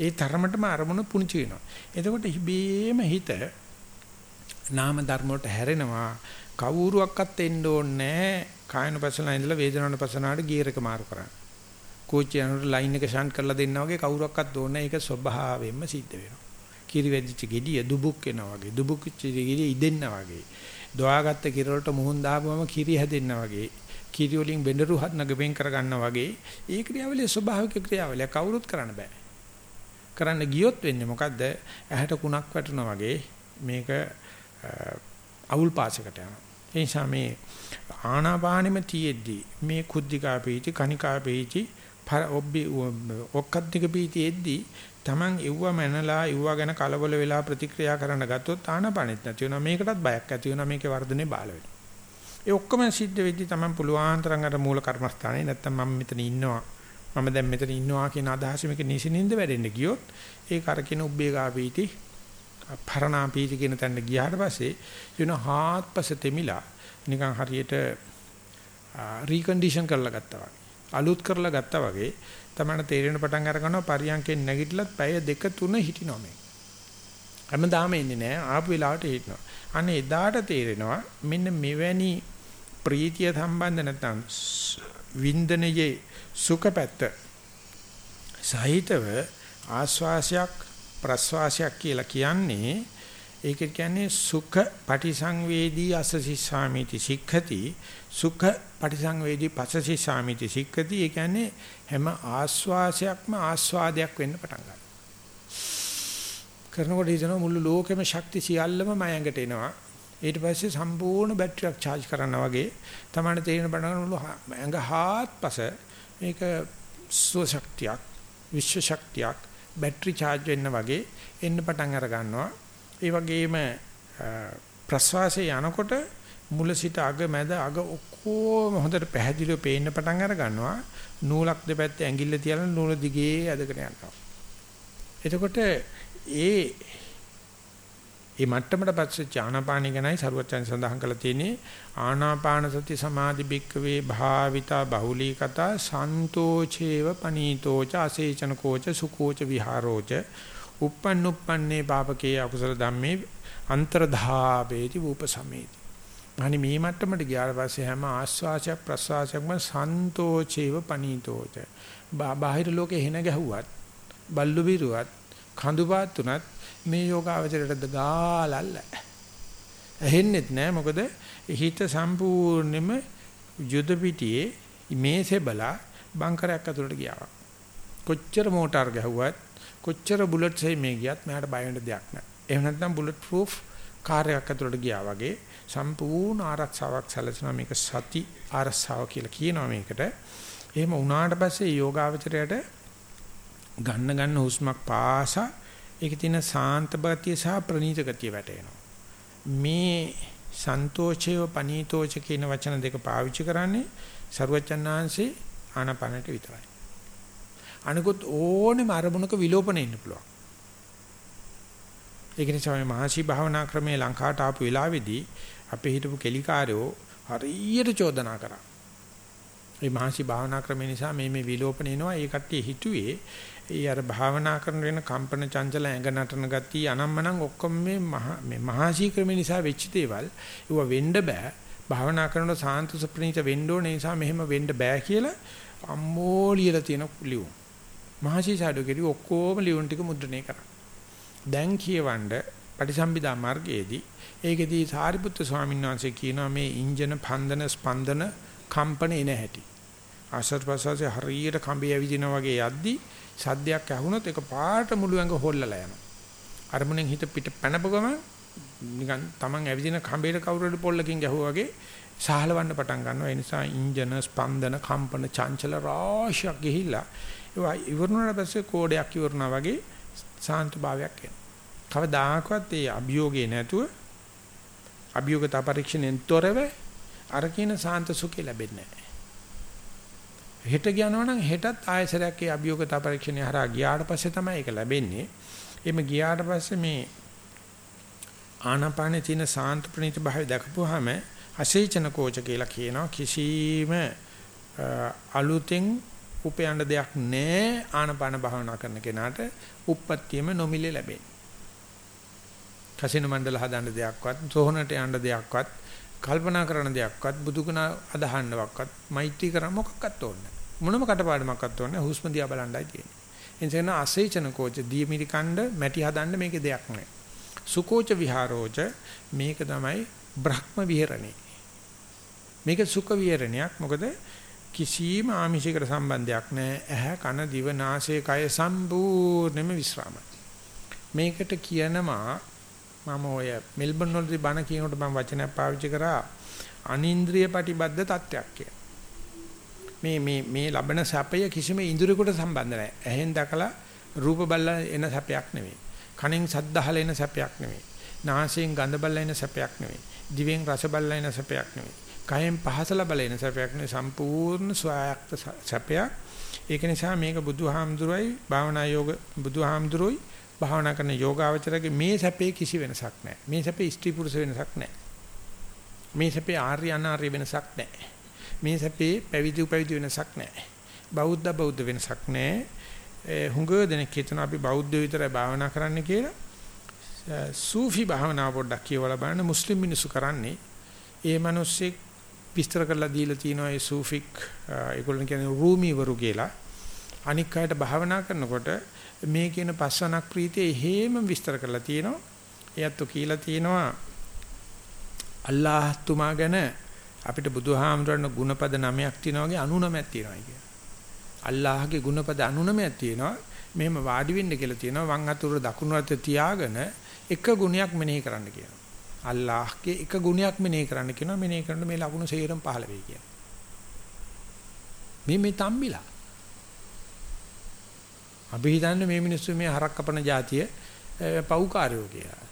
ඒ තරමටම අරමුණ පුංචි වෙනවා. එතකොට ඉබේම හිත නාම ධර්ම වලට හැරෙනවා. කවුරුවක්වත් එන්න ඕනේ කායනුපසනාව ඉඳලා වේදනානුපසනාවට ගියර් එක මාරු කරන්න. කෝච්චිය යනකොට ලයින් එක ෂන්ට් කරලා දෙන්නා වගේ කවුරුවක්වත් ඕනේ ඒක ස්වභාවයෙන්ම සිද්ධ වෙනවා. කිරි වැදිච්ච ගෙඩිය දුබුක් වෙනවා වගේ. දුබුක්ච්ච ගෙඩිය ඉදෙන්න වගේ. දොවාගත්ත කිරි වලට මුහුන් දාපුවම කිරි හැදෙන්න වගේ. කිරි වලින් බෙන්ඩරු හත්නග වෙන් කර ගන්නවා වගේ. ඒ ක්‍රියාවලිය ස්වභාවික ක්‍රියාවලිය කවුරුත් කරන්න බෑ. කරන්න ගියොත් වෙන්නේ මොකද්ද? ඇහැට කුණක් වැටෙනවා වගේ මේක අවුල් පාසයකට යනවා. ඒ නිසා මේ ආනාපානෙම තියෙද්දි මේ කුද්ධිකා පීති කනිකා පීති ඔබ්බි ඔක්කද්දික පීති එද්දි Taman එව්වා මනලා එව්වා ගැන කලබල වෙලා ප්‍රතික්‍රියා කරන්න ගත්තොත් ආනපනෙත් නැති වෙනවා. මේකටත් බයක් ඇති වෙනවා. මේකේ වර්ධනේ බාල වෙනවා. ඒ ඔක්කොම සිද්ධ වෙද්දි Taman පුළුවන් තරම් අර මූල කර්මස්ථානේ නැත්තම් මම මෙතන ඉන්නවා. මම දැන් මෙතන ඉන්නවා කියන අදහස මේක නිසින්ින්ද වැඩෙන්න ගියොත් ඒ කරකින උබ්බේගා පීති පරණා පීති කියන තැනට ගියාට පස්සේ වෙන හාත්පස තෙමිලා නිකන් හරියට රීකන්ඩිෂන් කරලා ගත්තා වගේ අලුත් කරලා ගත්තා වගේ තමයි තේරෙන පටන් අර ගන්නවා පරියන්කෙන් නැගිටලත් පැය දෙක තුන හිටිනවා මේ. හැමදාම ඉන්නේ නැහැ ආපු වෙලාවට හිටිනවා. අනේ එදාට තේරෙනවා මෙන්න මෙවැනි ප්‍රීතිය සම්බන්ධ නැත්නම් වින්දනයේ සුඛපැත්ත සහිතව ආස්වාසයක් ප්‍රස්වාසයක් කියලා කියන්නේ ඒක කියන්නේ සුඛ පටිසංවේදී අසසිස්සාමිති සික්ඛති. සුඛ පටිසංවේදී පසසිස්සාමිති සික්ඛති. ඒ කියන්නේ හැම ආස්වාසයක්ම ආස්වාදයක් වෙන්න පටන් ගන්නවා. කරනකොට හිතන මුළු ලෝකෙම ශක්ති සියල්ලම මම ඇඟට එනවා. ඊට පස්සේ සම්පූර්ණ බැටරියක් charge කරනවා වගේ. තමයි තේරෙන බඩන මුළු ඇඟ හාත්පස මේක සුවශක්තියක් විශ්ව ශක්තියක් බැටරි charge වෙන්න වගේ එන්න පටන් අර ගන්නවා. ඒ වගේම ප්‍රස්වාසයේ යනකොට මුල සිට අග මැද අග ඔක්කොම හොඳට පැහැදිලිව පේන්න පටන් අර ගන්නවා. නූලක් දෙපැත්තේ ඇඟිල්ල තියලා නූල දිගේ ඇදගෙන යනවා. එතකොට ඒ මේ මට්ටමට පස්සේ ඥානපාණි ගැනයි සරුවචන් සඳහන් කරලා තියෙන්නේ ආනාපාන සති සමාධි බික්කවේ භාවිතා බහුලී කතා සන්තෝචේව පනීතෝච අසේචන කෝච සුකෝච විහාරෝච uppannuppanne papake akusala dhamme අන්තරධාවේති වූපසමේති. අනේ මේ මට්ටමට ගියාට පස්සේ හැම ආස්වාසයක් ප්‍රස්වාසයක්ම සන්තෝචේව පනීතෝච. බාහිර ලෝකේ හෙන ගැහුවත්, බල්ලු බිරුවත්, කඳුපාත් තුනත් මේ යෝගාවචරයට ගාලල්ල. ඇහෙන්නෙත් නෑ මොකද හිත සම්පූර්ණයෙන්ම යුද පිටියේ මේසේ බලා බංකරයක් ඇතුළට ගියා. කොච්චර මෝටාර් ගැහුවත් කොච්චර බුලට්ස් මේ ගියත් මට බය වෙන්න දෙයක් නැහැ. එහෙම නැත්නම් බුලට් ප්‍රූෆ් කාර් එකක් ඇතුළට ගියා වගේ සම්පූර්ණ ආරක්ෂාවක් සැලසෙනවා මේක සති ආරක්ෂාව කියලා කියනවා මේකට. එහෙම වුණාට පස්සේ යෝගාවචරයට ගන්න ගන්න හුස්මක් පාසා ඒකේ තියෙන සාන්ත ගතිය සහ ප්‍රණීත ගතිය වැටෙනවා. මේ සන්තෝෂයව පනීතෝච කියන වචන දෙක පාවිච්චි කරන්නේ සරුවචනාංශේ ආනපනට විතරයි. අනිකුත් ඕනෙම අරමුණක විලෝපණය ඉන්න පුළුවන්. ඒක නිසා මේ මහසි භාවනා ක්‍රමයේ ලංකාවට ආපු වෙලාවේදී අපේ හිටපු කෙලිකාරයෝ හරියට චෝදනා කරා. මේ මහසි භාවනා ක්‍රම නිසා මේ මේ විලෝපණ එනවා ඒ කට්ටිය හිතුවේ ඒ අර භාවනා කරන වෙන කම්පන චංචල ඇඟ නටන ගතිය අනම්මනම් ඔක්කොම මේ මේ මහසි ක්‍රම නිසා වෙච්ච දේවල්. ඒව වෙන්න බෑ. භාවනා කරනකොට සාන්ත සුප්‍රණීත වෙන්න ඕනේ නිසා මෙහෙම වෙන්න බෑ කියලා අම්මෝ ලියලා තියෙන ලියුම්. මහසි සාඩු කෙරි ඔක්කොම ලියුම් ටික මුද්‍රණය කරා. දැන් කියවන්න පටිසම්භිදා මාර්ගයේදී ඒකෙදී සාරිපුත්‍ර ස්වාමීන් වහන්සේ කියනවා මේ ඉන්ජන පන්දන ස්පන්දන කම්පන එන හැටි. ආශ්වාස ප්‍රශ්වාසයේ හරියට කඹේ ඇවිදිනා වගේ යද්දි සද්දයක් ඇහුනොත් ඒක පාට මුළු ඇඟ හොල්ලලා යනවා. අරමුණෙන් හිත පිට පැනපගම නිකන් Taman ඇවිදින කඹේට කවුරුහරි පොල්ලකින් ගැහුවා වගේ සහලවන්න පටන් ගන්නවා. ඒ නිසා ඉන්ජන ස්පන්දන කම්පන චංචල රාශියක් ගිහිල්ලා ඒවා ඉවරුණාට පස්සේ කෝඩයක් ඉවරුණා වගේ සාන්ත භාවයක් එනවා. කවදාකවත් ඒ අභියෝගේ නැතුව අභියෝගතා පරීක්ෂණයෙන් තොරව අර කියන සාන්ත සුඛය ලැබෙන්නේ නැහැ. හෙට ගියනවා නම් හෙටත් ආයසරයක් ඒ අභියෝගතා පරීක්ෂණය හරහා ගියාට පස්සේ තමයි ඒක ලැබෙන්නේ. එimhe ගියාට පස්සේ මේ ආනාපානේ තියෙන සාන්ත ප්‍රණීත භාවය දක්වපුවාම අසේචන කෝච කියලා කියනවා කිසිම අලුතෙන් උපයන්න දෙයක් නැහැ ආනාපාන භාවනා කරන කෙනාට උප්පත්තියම නොමිලේ ලැබෙන්නේ. කසින මණ්ඩල හදන්න දෙයක්වත් සෝහනට යන්න දෙයක්වත් කල්පනා කරන දෙයක්වත් බුදුගුණ අදහන්නවක්වත් මෛත්‍රී කරන මොකක්වත් ඕනේ මොනම කටපාඩමක්වත් ඕනේ හුස්ම දිහා බලන්නයි තියෙන්නේ. එනිසා අසේචන කෝච දීමිරි කණ්ඩ මැටි හදන්න මේකේ දෙයක් නැහැ. සුකෝච විහාරෝච මේක තමයි බ්‍රහ්ම විහරණේ. මේක සුඛ විහරණයක් මොකද කිසිම ආමිෂයකට සම්බන්ධයක් නැහැ. ඇහැ කන දිව නාසය කය සම්පූර්ණයෙන්ම විස්රාමයි. මේකට කියනවා මම ඔය මෙල්බන් වලදී බණ කියනකොට මම වචනයක් පාවිච්චි කරා අනින්ද්‍රිය ප්‍රතිබද්ධ තත්වයක් කියලා. මේ මේ මේ ලබන සැපය කිසිම ඉන්ද්‍රියකට සම්බන්ධ නැහැ. ඇහෙන් දැකලා රූප බලලා එන සැපයක් නෙවෙයි. කනෙන් ශබ්ද අහලා එන සැපයක් නෙවෙයි. නාසයෙන් ගඳ බලලා එන සැපයක් නෙවෙයි. දිවෙන් රස බලලා එන සැපයක් නෙවෙයි. කයෙන් පහස ලබලා එන සැපයක් නෙවෙයි. සම්පූර්ණ ස්වයක්ත සැපයක්. ඒක නිසා මේක බුදුහාමුදුරයි භාවනා යෝග බුදුහාමුදුරයි භාවනා කරන යෝගාවචරගේ මේ සැපේ කිසි වෙනසක් නැහැ. මේ සැපේ ස්ත්‍රී පුරුෂ වෙනසක් නැහැ. මේ සැපේ ආර්ය අනාර්ය වෙනසක් නැහැ. මේ සැපේ පැවිදි උපැවිදි වෙනසක් නැහැ. බෞද්ධ බෞද්ධ වෙනසක් නැහැ. හුඟ දෙනෙක් හිතන අපි බෞද්ධ විතරයි භාවනා කරන්න කියලා. සූෆි භාවනාව පොඩ්ඩක් කියවලා බලන්න මුස්ලිම් මිනිස්සු කරන්නේ ඒ මිනිස්සෙක් විස්තර කරලා දීලා තියෙනවා ඒ සූෆික් ඒගොල්ලන් කියන්නේ රූමීවරු කියලා. අනික් අයට භාවනා කරනකොට මේ කියන පස්සනක් ප්‍රීතිය හේම විස්තර කරලා තියෙනවා. එයත් කියලා තියෙනවා අල්ලාහ් තුමා ගැන අපිට බුදුහාමුදුරන ගුණපද 9ක් තියෙනවා වගේ 99ක් තියෙනවා කියලා. අල්ලාහ්ගේ ගුණපද 99ක් තියෙනවා. මෙහෙම වාඩි වෙන්න කියලා තියෙනවා. වම් අතුර දකුණු අත තියාගෙන එක ගුණයක් මෙනෙහි කරන්න කියනවා. අල්ලාහ්ගේ එක ගුණයක් මෙනෙහි කරන්න කියනවා. මෙනෙහි කරනකොට මේ ලකුණු සේරම පහළ වෙයි කියනවා. මේ මේ තම්බිලා අපි හිතන්නේ මේ මිනිස්සු මේ හරක් කපන જાතිය පව්කාරයෝ කියලා.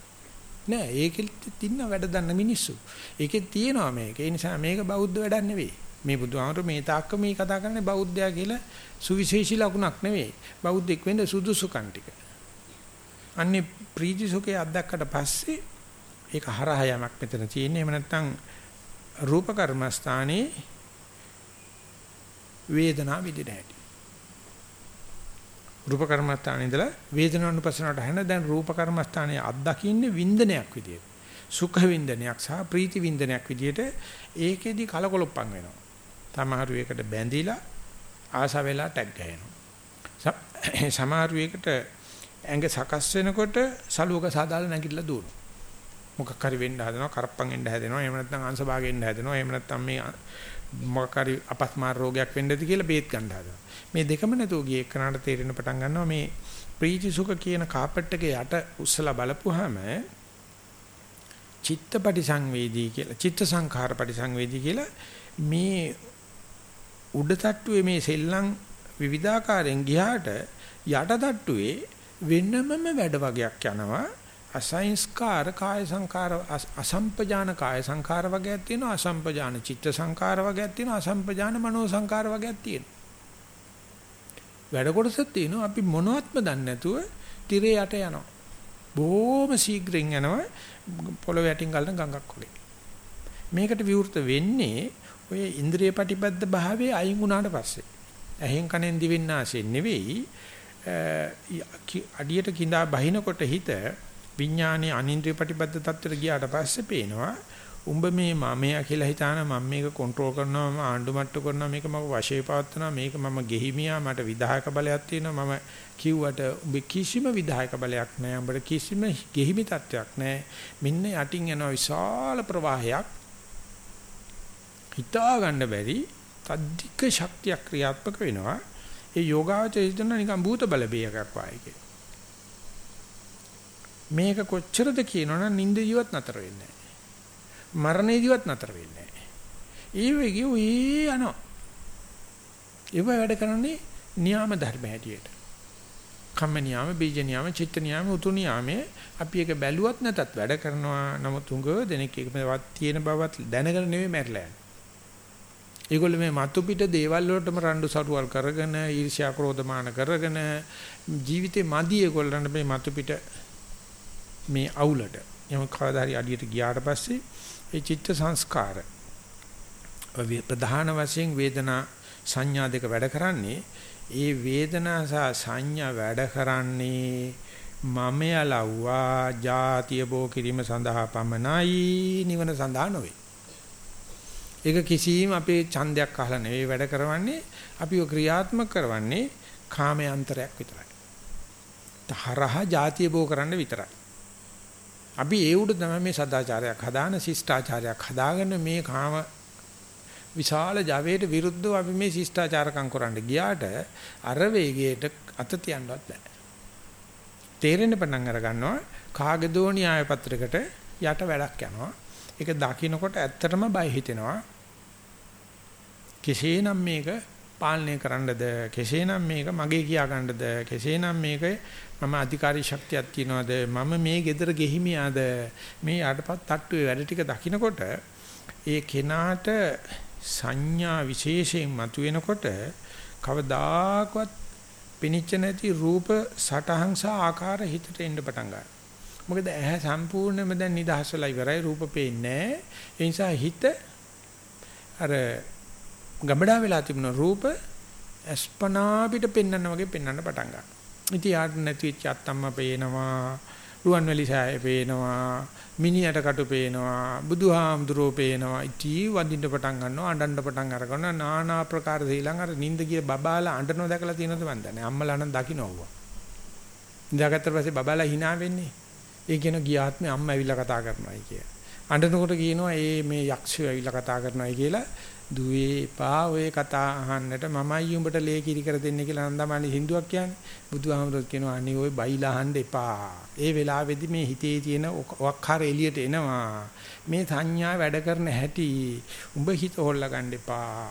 නෑ ඒකෙත් තින්න වැඩ දන්න මිනිස්සු. ඒකේ තියෙනවා මේක. ඒ නිසා මේක බෞද්ධ වැඩක් නෙවෙයි. මේ බුදුහාමර මේ තාක්ක මේ කතා කරන්නේ බෞද්ධයා කියලා සුවිශේෂී ලකුණක් නෙවෙයි. බෞද්ධෙක් වෙන්න සුදුසුකම් ටික. අන්නේ ප්‍රීති සුඛේ අත්දැක්කට පස්සේ ඒක හරහා යමක් මෙතන තියෙන්නේ. එහෙම නැත්නම් රූප කර්මස්ථානේ වේදනා විදිහට හැටි. රූප කර්මස්ථානේ ඉඳලා වේදනානුපස්සනට හැන දැන් රූප කර්මස්ථානේ අත්දකින්නේ වින්දනයක් විදියට. සුඛ වින්දනයක් සහ ප්‍රීති වින්දනයක් විදියට ඒකෙදි කලකොලොප්පන් වෙනවා. සමහරු එකට බැඳිලා ආස වෙලා ටැග් ගහනවා. සමහරු එකට ඇඟ සකස් වෙනකොට සලුවක සාදාලා නැගිටලා දුවනවා. මොකක් හරි වෙන්න හදනවා කරප්පන් එන්න හැදෙනවා එහෙම නැත්නම් අංශ භාගෙන්න හැදෙනවා එහෙම නැත්නම් මේ මොකක් හරි අපස්මාර රෝගයක් වෙන්නද කියලා බේත් ගන්න හදනවා. මේ දෙකම නැතුව ගියේ එක්කනට තේරෙන පටන් ගන්නවා මේ ප්‍රීති සුඛ කියන කාපට් එකේ යට උස්සලා බලපුවාම චිත්තපටි සංවේදී කියලා චිත්ත සංඛාරපටි සංවේදී කියලා මේ උඩ තට්ටුවේ මේ සෙල්ලම් විවිධාකාරයෙන් ගියාට යට තට්ටුවේ වෙනමම වැඩ වගයක් යනවා. අසංස්කාර කාය සංකාර අසම්පජාන කාය සංකාර වගේක් තියෙනවා අසම්පජාන චිත්ත සංකාර වගේක් තියෙනවා අසම්පජාන මනෝ සංකාර වගේක් තියෙනවා වැඩ කොටසක් තියෙනවා අපි මොනවත්ම දන්නේ නැතුව tire යට යනවා. බොහොම ශීඝ්‍රයෙන් යනවා පොළොව යටින් ගලන ගඟක් වගේ. මේකට විවෘත වෙන්නේ ඔය ඉන්ද්‍රිය ප්‍රතිපද භාවයේ අයින් වුණාට පස්සේ. ඇහෙන් කනෙන් දිවෙන්න ආසෙන් නෙවෙයි අඩියට கிඳා බහිනකොට හිත විඥානයේ අනින්ද්‍රිය ප්‍රතිපද තත්ත්වයට ගියාට පස්සේ පේනවා උඹ මේ මමයා කියලා හිතාන මම මේක කන්ට්‍රෝල් කරනවා මම ආණ්ඩු මට්ටු කරනවා මේක මම වශයේ පවත්වනවා මේක මම ගෙහිමියා මට විධායක බලයක් තියෙනවා මම කිව්වට උඹ කිසිම විධායක බලයක් නැහැ උඹට කිසිම ගෙහිමි තත්වයක් නැහැ. මෙන්න යටින් යන විශාල ප්‍රවාහයක් හිතා ගන්න බැරි තද්දික ශක්තියක් ක්‍රියාත්මක වෙනවා. ඒ යෝගාවචරය හිතන නිකන් භූත බල බේයකක් වගේ මේක කොච්චරද කියනවනම් නිින්ද ජීවත් නතර වෙන්නේ නැහැ. මරණේදිවත් නතර වෙන්නේ නැහැ. ඒ වෙගේ ඔය යනවා. ඒව වැඩ කරන්නේ නියාම ධර්ම හැටියට. කම්ම නියාම බීජ නියාම චිත්ත නියාම උතු නියාමයේ අපි ඒක බැලුවත් නැතත් වැඩ කරනවා. නමුත් උඟ දෙනෙක් එකවත් තියෙන බවත් දැනගෙන නෙවෙයි මැරිලා යන්නේ. ඒගොල්ලෝ මේ මතු පිට දේවල් වලටම රණ්ඩු සරුවල් කරගෙන ඊර්ෂ්‍යා ක්‍රෝධමාන කරගෙන ජීවිතේ මදි ඒගොල්ලන්ට මේ මතු පිට මේ අවුලට යම කවදා හරි අඩියට ගියාට පස්සේ ඒ චිත්ත සංස්කාර ප්‍රධාන වශයෙන් වේදනා සංඥා දෙක වැඩ කරන්නේ ඒ වේදනා සහ සංඥා වැඩ කරන්නේ මම යලව්වා ಜಾතිය බෝ කිරීම සඳහා පමණයි නිවන සඳහා නොවේ ඒක කිසිම අපේ ඡන්දයක් අහලා නෙවෙයි වැඩ කරවන්නේ අපිව ක්‍රියාත්මක කරවන්නේ කාමයන්තරයක් විතරයි. තරහා ಜಾතිය බෝ කරන්න විතරයි. අපි ඒ උඩ තමයි මේ සදාචාරයක් හදාන ශිෂ්ටාචාරයක් හදාගෙන මේ කාම විශාල ජවයට විරුද්ධව අපි මේ ශිෂ්ටාචාරකම් කරන්න ගියාට අර වේගයට අත තියන්නවත් බෑ. තේරෙන්න පටන් අර ගන්නවා කාගදෝ න්‍යාය පත්‍රයකට යට වැඩක් යනවා. ඒක දකින්නකොට ඇත්තටම බය හිතෙනවා. කෙසේනම් මේක පාලනය කරන්නද කෙසේනම් මේක මගේ කියා ගන්නද කෙසේනම් මේක මම අධිකාරී ශක්තියක් තියනවාද මම මේ gedara ගෙහිමියාද මේ යටපත් තට්ටුවේ වැඩ ටික දකින්නකොට ඒ කෙනාට සංඥා විශේෂයෙන් මතුවෙනකොට කවදාකවත් පිනිච්ච නැති රූප සටහන් සහ ආකාර හිතට එන්න පටන් ගන්නවා. මොකද ඇහැ සම්පූර්ණයෙන්ම දැන් නිදහස් වෙලා ඉවරයි රූප පේන්නේ නැහැ. ඒ නිසා හිත අර ගබඩා වෙලා තිබුණ රූප අස්පනා පිට පෙන්වන්න වගේ පෙන්වන්න පටන් ගන්නවා. ඉතින් යාට නැති වෙච්ච අත්තම්ම පේනවා, රුවන්වැලි සෑය පේනවා, මිනියට කටු පේනවා, බුදුහාමුදුරෝ පේනවා. ඉතින් වඳින්න පටන් ගන්නවා, අඬන්න පටන් අරගෙන নানা ආකාර දීලන් අර නිින්ද ගිය බබාලා අඬනව දැකලා තියෙනවද මන් දන්නේ. අම්මලා නම් දකින්නවවා. ඉඳගත්තට පස්සේ බබාලා hina වෙන්නේ. ඒ කියන ගියාත්මේ අම්මා ඇවිල්ලා කතා කරනවායි කිය. අඬනකොට කියනවා ඒ මේ යක්ෂයෝ ඇවිල්ලා කතා කරනවායි කියලා දුවේ පා ඔය කතා අහන්නට මමයි උඹට ලේ කිරි කර දෙන්නේ කියලා නන්දමාලි හින්දුවක් කියන්නේ. බුදුහාමුදුරුවෝ කියනවා අනේ ඔය බයිලා අහන්න එපා. ඒ වෙලාවේදී මේ හිතේ තියෙන වක්කාර එළියට එනවා. මේ සංඥා වැඩ කරන හැටි උඹ හිත හොල්ලා ගන්න එපා.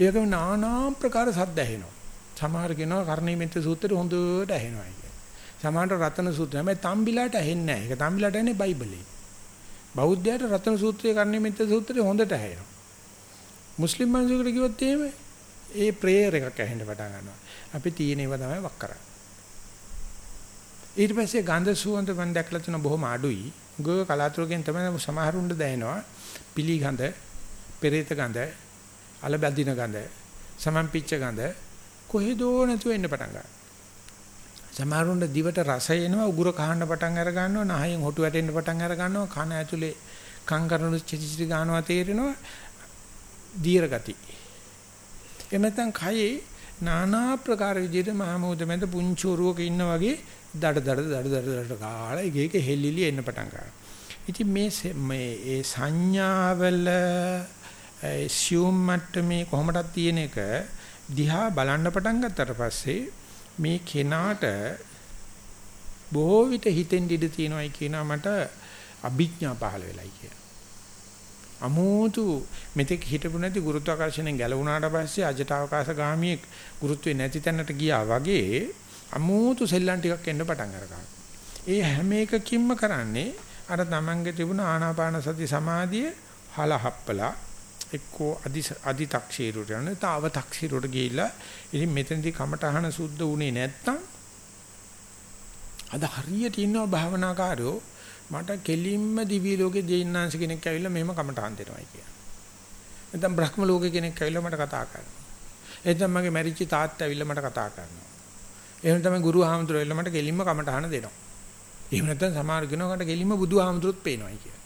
ඒකම নানা ප්‍රකාර සද්ද ඇහෙනවා. සමහර කෙනා කර්ණීමෙත් සූත්‍රය හොඳට ඇහෙනවා කියන්නේ. සමහරට රතන සූත්‍රය හැබැයි තම්බිලාට ඇහෙන්නේ නැහැ. ඒක තම්බිලාට ඇන්නේ බයිබලේ. බෞද්ධයාට රතන සූත්‍රය කර්ණීමෙත් සූත්‍රය හොඳට ඇහෙනවා. මුස්ලිම් මිනිසෙකුට කිව්වොත් එහෙම ඒ ප්‍රේයර් එකක් ඇහෙන්න පටන් ගන්නවා. අපි තියෙන ඒවා තමයි වක් කරන්නේ. ඊට පස්සේ ගන්ධ සුවඳ මම දැක්ලා තියෙන බොහොම අඩුයි. ගෝ කලාතුරකින් තමයි සමහරුන්ට දැනෙනවා. පිලි ගඳ, පෙරේත ගඳ, අලබැදින ගඳ, සමම්පිච්ච ගඳ කොහෙදෝ නැතුව එන්න පටන් ගන්නවා. සමහරුන්ට දිවට රස එනවා උගුර කහන්න පටන් අර ගන්නවා නහයෙන් හොටු වැටෙන්න පටන් අර ගන්නවා කන ඇතුලේ කං කරනු චිචිචි ගන්නවා තේරෙනවා දීර්ඝ ගති. එහෙම නැත්නම් කයේ নানা ප්‍රකාර විදිහට මහමෝද මැද පුංචි උරුවක ඉන්න වගේ දඩ දඩ දඩ දඩ දඩ කාලා එක එක හෙල්ලිලි එන්න පටන් ගන්නවා. ඉතින් මේ මේ ඒ සංඥාවල assume මට්ටමේ කොහොමදක් තියෙන එක දිහා බලන්න පටන් ගත්තට පස්සේ මේ කෙනාට බොහෝ විට හිතෙන් ඉඳ තියෙනවයි කියනවා මට අභිඥා පහළ වෙලයි කියන. අමෝතු මෙතෙක් හිටපු නැති ගුරුත්වාකර්ෂණයෙන් ගැලවුණාට පස්සේ අජටවකාශ ගාමියෙක් ගුරුත්වේ නැති තැනට ගියා වගේ අමෝතු සෙල්ලම් ටිකක් එන්න පටන් අරගන්නවා. ඒ හැම එකකින්ම කරන්නේ අර තමන්ගේ තිබුණ ආනාපාන සති සමාධිය හලහප්පලා එක්කෝ අදි අදි තක්ෂීරුට යන තාව තක්ෂීරුට ගිහිල්ලා ඉතින් මෙතනදී කමටහන සුද්ධ වුණේ නැත්තම් අද හරියට ඉන්නවා භාවනාකාරයෝ මට කෙලින්ම දිවි ලෝකේ දෙයින්නාංශ කෙනෙක් ඇවිල්ලා මෙහෙම කමටහන් දෙනවා කියලා. නැත්නම් බ්‍රහ්ම ලෝකේ කෙනෙක් ඇවිල්ලා මට කතා කරනවා. එතන මගේ මැරිච්ච තාත්තා ඇවිල්ලා මට කතා කරනවා. එහෙම තමයි ගුරු හාමුදුරුවෝ ඇවිල්ලා මට කෙලින්ම කමටහන දෙනවා. එහෙම නැත්නම් සමහර කෙනෙකුට කෙලින්ම බුදු හාමුදුරුවොත් පේනවායි කියලා.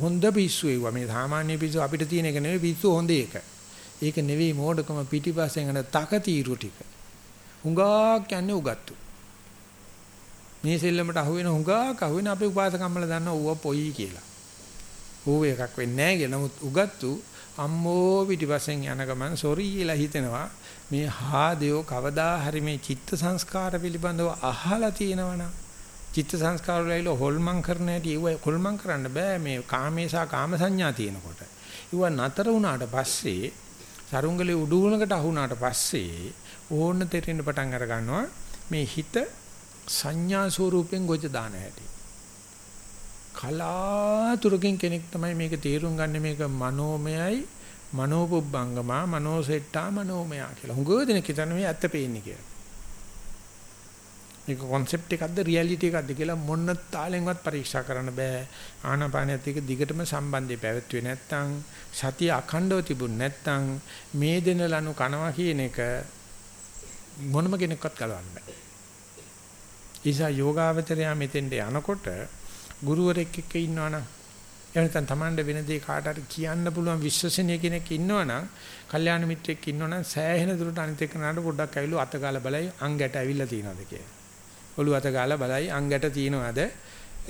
හොඳ පිස්සු ඒවා මේ සාමාන්‍ය පිස්සු අපිට තියෙන එක නෙවෙයි පිස්සු හොඳ එක. ඒක නෙවෙයි මෝඩකම පිටිපස්සෙන් යන තකතිරු ටික. හුඟා කියන්නේ උගත්තු. මේ සෙල්ලමට අහු වෙන හුඟක් අහු වෙන අපේ උපාසකම්මල දන්න ඌව පොයි කියලා. ඌ එකක් වෙන්නේ නැහැ කියලා. නමුත් උගත්තු අම්මෝ පිටිපස්සෙන් යන ගමන් සොරි කියලා හිතෙනවා. මේ හාදයෝ කවදා හරි මේ චිත්ත සංස්කාර පිළිබඳව අහලා තියෙනවනම් චිත්ත සංස්කාර වල හොල්මන් කරන හැටි ඒව හොල්මන් කරන්න බෑ මේ කාමේසා කාම සංඥා තියෙනකොට. ඒව නතර වුණාට පස්සේ සරුංගලේ උඩුවලකට අහුණාට පස්සේ ඕන්න තෙරෙන්න පටන් අර ගන්නවා මේ හිත සංඥා ස්වරූපෙන් ගොජ දාන හැටි. කලාතුරකින් කෙනෙක් තමයි මේක තේරුම් ගන්න මේක මනෝමයයි මනෝපුබ්බංගමා මනෝසෙට්ටා මනෝමයා කියලා. හුඟ දෙනෙක් හිතන්නේ මේ ඇත්ත පේන්නේ කියලා. මේක concept එකක්ද reality එකක්ද කියලා මොන තාලෙන්වත් පරීක්ෂා කරන්න බෑ. ආනාපානයත් එක්ක දිගටම සම්බන්ධය පැවැත්වුවේ නැත්නම් සතිය අඛණ්ඩව තිබුණ නැත්නම් මේ දෙන ලනු කනවා කියන එක මොනම කෙනෙක්වත් ගලවන්න බෑ. නිසා යෝගාවචරයා මෙතෙන්ට යනකොට ගුරුවරෙක් එක්ක ඉන්නවනම් එහෙම නැත්නම් Tamande වෙන දේ කාට හරි කියන්න පුළුවන් විශ්වසනීය කෙනෙක් ඉන්නවනම් කල්යාණ මිත්‍රෙක් ඉන්නවනම් සෑහෙන දුරට අනිත් එක්කනට පොඩ්ඩක් ඇවිල්ලා අත ගාලා බලයි අංගට ඇවිල්ලා තියනවාද කියලා. ඔළුව අත ගාලා බලයි අංගට තියනවාද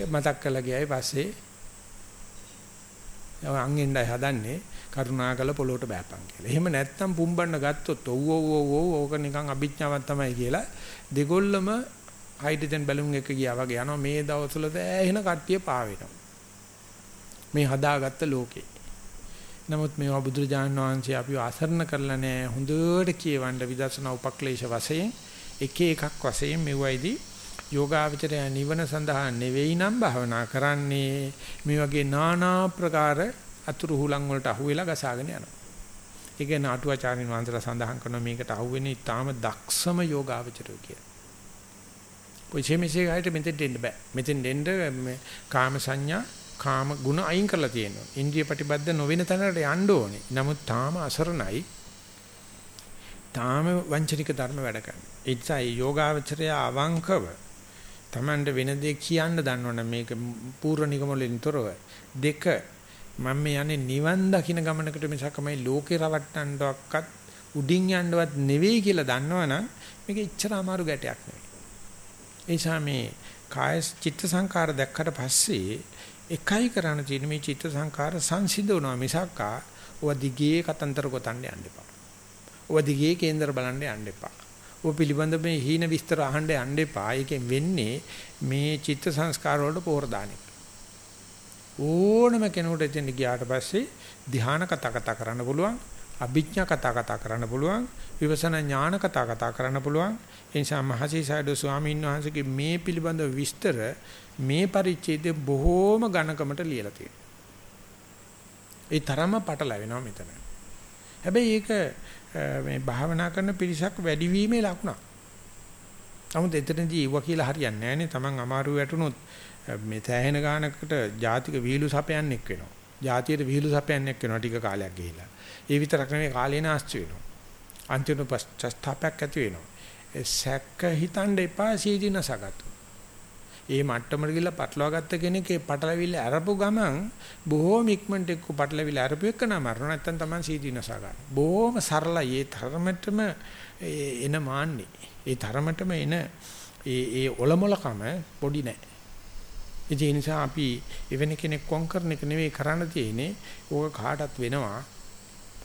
මතක් කරලා ගියයි පස්සේ අංගෙන්ඩයි හදන්නේ කරුණාකල පොළොට බෑපන් කියලා. එහෙම නැත්නම් පුම්බන්න ගත්තොත් ඔව් ඔව් ඔව් ඔව් ඕක නිකන් අභිඥාවක් තමයි කියලා දෙගොල්ලම හයිඩ්‍රජන් බැලුන් එක ගියා වගේ යනවා මේ දවස්වල දැහෙන කට්ටිය පාවෙනවා. මේ හදාගත්ත ලෝකේ. නමුත් මේවා බුදුරජාණන් වහන්සේ අපිව අසරණ කරලා නැහැ. හොඳට කියවන්න විදර්ශනා උපක්ලේශ වශයෙන් එක එකක් වශයෙන් මෙවයිදී යෝගාවචරය නිවන සඳහා නෙවෙයි නම් භාවනා කරන්නේ මේ වගේ নানা ප්‍රකාර අතුරු හුලං වලට අහු වෙලා ගසාගෙන යනවා. ඒක නාටුවාචාරින් වහන්සේලා සඳහන් කරන මේකට අහු වෙන්නේ ඊටාම දක්ෂම යෝගාවචරය කියලා. කොයි මෙසේ ගායට මෙතෙන් දෙන්න බෑ. මෙතෙන් දෙන්න කාම සංඥා කාම ගුණ අයින් කරලා තියෙනවා. ඉන්ද්‍රිය ප්‍රතිබද්ධ නොවෙන තැනකට යන්න ඕනේ. නමුත් තාම අසරණයි. තාම වංචනික ධර්ම වැඩ කරනවා. ඒ නිසා යෝගාවචරය අවංකව Tamande වෙන දේ කියන්න දන්නවනේ මේක පූර්ව නිගමවලින් තොරව. දෙක මම මේ යන්නේ නිවන් දකින්න ගමනකට මිසක් මේ ලෝකේ රවට්ටන්නවක්වත් උඩින් යන්නවත් නෙවෙයි කියලා දන්නවනම් මේක ඉච්චර අමාරු ගැටයක් නෙවෙයි. ඒ නිසා මේ කාය චිත්ත සංකාර දැක්කට පස්සේ එකයි කරන්න තියෙන මේ චිත්ත සංකාර සංසිඳවනවා මිසක්කා ඔව දිගේ කතන්තර ගොතන්න යන්න එපා. ඔව දිගේ කේන්දර බලන්න යන්න එපා. ඔය පිළිබඳ මේ හීන විස්තර අහන්න යන්න එපා. ඒකෙන් වෙන්නේ මේ චිත්ත සංස්කාර වලට පෝර දාන එක. ඕනම කෙනෙකුට එතෙන් ගියාට පස්සේ ධ්‍යාන කතා කතා කරන්න පුළුවන්. අභිඥා කතා කතා කරන්න පුළුවන්. විවසන ඥාන කතා කතා කරන්න පුළුවන්. ඒ නිසා මහසීසයිඩෝ ස්වාමීන් වහන්සේගේ මේ පිළිබඳ විස්තර මේ පරිච්ඡේදයේ බොහෝම ඝනකමට ලියලා තියෙනවා. ඒ තරම පටලැවෙනවා මෙතන. හැබැයි ඒක මේ භාවනා කරන පිරිසක් වැඩිවීමේ ලකුණක්. නමුත් එතනදී ඉව කියලා හරියන්නේ නැහැ නේ. Taman අමාරු වැටුනොත් මේ තැහෙන ගානකට ජාතික විහිළු සපයන්නෙක් වෙනවා. ජාතියට විහිළු සපයන්නෙක් වෙනවා ටික කාලයක් ගිහිලා. ඒ විතරක් නෙවෙයි කාලේ නාස්ති වෙනවා. අන්තිම පශ්චාත්තාවයක් ඇති වෙනවා. ඒ සැක හිතන්න එපා සීදීනසගත. ඒ මට්ටමට ගිහිල්ලා පටලවා ගත්ත කෙනෙක් ඒ පටලවිල්ල අරපු ගමන් බොහෝම ඉක්මනට එක්ක පටලවිල්ල අරපු එක නම මරණ නැත්තම් Taman සීදීනසා ගන්න. බොහෝම සරලයි ඒ තරමටම එන මාන්නේ. ඒ තරමටම එන ඒ ඒ ඔලමුලකම පොඩි නෑ. ඒ නිසා අපි එවැනි කෙනෙක් කොන් කරන එක නෙවෙයි කරන්න තියෙන්නේ. ඕක කාටත් වෙනවා.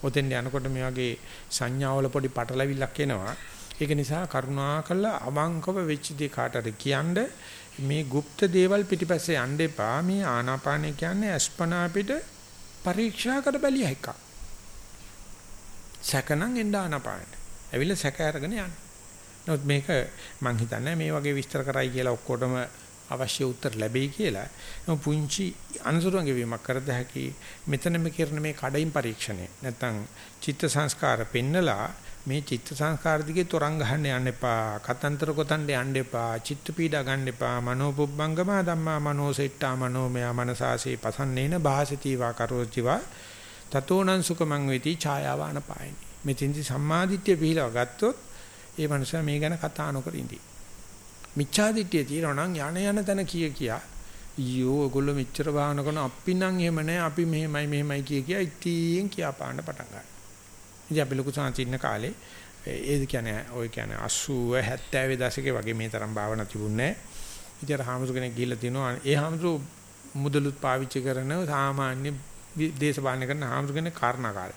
ඔතෙන් යනකොට මේ වගේ සංඥාවල පොඩි පටලවිල්ලක් එනවා. ඒක නිසා කරුණාකරලා අවංකව වෙච්ච දේ කාටද කියන්නේ මේ গুপ্ত දේවල් පිටිපස්සේ යන්න එපා. මේ ආනාපානය කියන්නේ අස්පනා පිට පරීක්ෂා කර බැලිය එකක්. සැකනම් එන්න ආනාපානට. ඇවිල්ලා සැක අරගෙන යන්න. නමුත් මේක මම හිතන්නේ මේ වගේ විස්තර කරයි කියලා ඔක්කොටම අවශ්‍ය උත්තර ලැබෙයි කියලා. මම පුංචි අනුසුරුවන් ගෙවීමක් කරද හැකි මෙතනම කරන මේ කඩින් පරීක්ෂණය. නැත්තම් චිත්ත සංස්කාර පෙන්නලා මේ චිත්ත සංස්කාර දිගේ තොරන් ගහන්න යන්න එපා. කතන්තර කොතන්ඩ යන්න එපා. චිත්ත පීඩා ගන්න එපා. මනෝ පුබ්බංගම ධම්මා මනෝ සෙට්ටා මනෝමය මනසාසේ පසන්නේන භාසිතීවා කරෝචිවා තතෝනං සුඛමං වේති ඡායාවාන පායනි. මෙතින්දි සම්මාදිට්ඨිය පිළිලා ගත්තොත් ඒ මනුස්සයා මේ ගැන කතා නොකර ඉඳී. මිච්ඡාදිට්ඨිය තියෙනවා නම් යණ යන තැන කිය කියා ඊයෝ ඔයගොල්ලෝ මෙච්චර භාවනා කරන අපි නම් එහෙම නැහැ අපි මෙහෙමයි මෙහෙමයි කිය කිය ඉතින් කියා පාන්න පටන් ගන්නවා. ඉතින් අපි ලොකු සාන්තින්න කාලේ ඒ කියන්නේ ඔය කියන්නේ 80 70 දශකේ වගේ මේ තරම් භාවනා තිබුණේ නැහැ. ඉතින් හාමුදුර කෙනෙක් ගිහිල්ලා තිනවා ඒ හාමුදුර මුදලුත් පාවිච්චි කරන සාමාන්‍ය දේශපාලන කරන හාමුදුර කෙනෙක් කාරණාකාරය.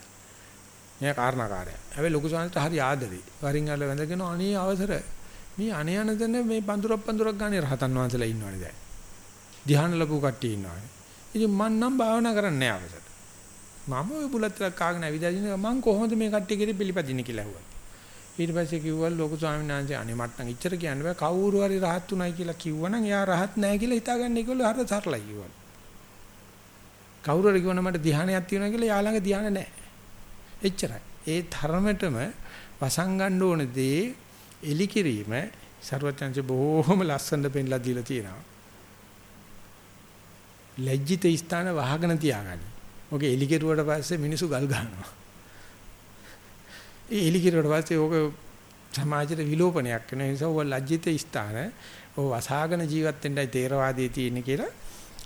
මෙයා කාරණාකාරය. හැබැයි ලොකු සාන්තිට හරි ආදරේ. වරින් වල වැඳගෙන අනේ අවසර මේ අනේ අනදන මේ පඳුරක් පඳුරක් ගානේ රහතන් වහන්සේලා ඉන්නවනේ දැන්. ධ්‍යාන ලැබු කට්ටිය ඉන්නවනේ. ඉතින් මං නම් භාවනා කරන්නේ නැහැ අවසර. මම ওই බුලත් ටිකක් කාගෙන ඇවිදලා ඉන්නේ මම කොහොමද මේ කට්ටිය කෙරේ පිළිපදින්නේ කියලා ඇහුවා. ඊට පස්සේ කිව්වා ලොකු ස්වාමීන් වහන්සේ අනේ මට නම් ඉච්චර කියන්න බෑ කවුරු හරි රහත් උනායි කියලා කිව්වනම් එයා රහත් නැහැ කියලා හිතාගන්න ඒගොල්ලෝ හරියට සරලයි කිව්වා. කවුරු හරි කියවන මට ධානයක් තියෙනවා කියලා යා ළඟ ධාන නැහැ. එච්චරයි. ඒ ධර්මෙටම වසංගන්න ඕන දේ එලි කිරීම ਸਰවඥංශ බොහොම ලස්සනට පෙන්ලා දීලා තියෙනවා. ලැජ්ජිත ස්ථාන වහගෙන තියාගන්න. ඔගේ එලි කෙරුවට පස්සේ මිනිස්සු ගල් ගන්නවා. ඒ එලි කෙරුවට පස්සේ ඕක සමාජයට විලෝපනයක් වෙන නිසා ඔය ලැජ්ජිත ස්ථාන ඔය වසහාගෙන ජීවත් වෙන්නයි තේරවාදයේ තියෙන්නේ කියලා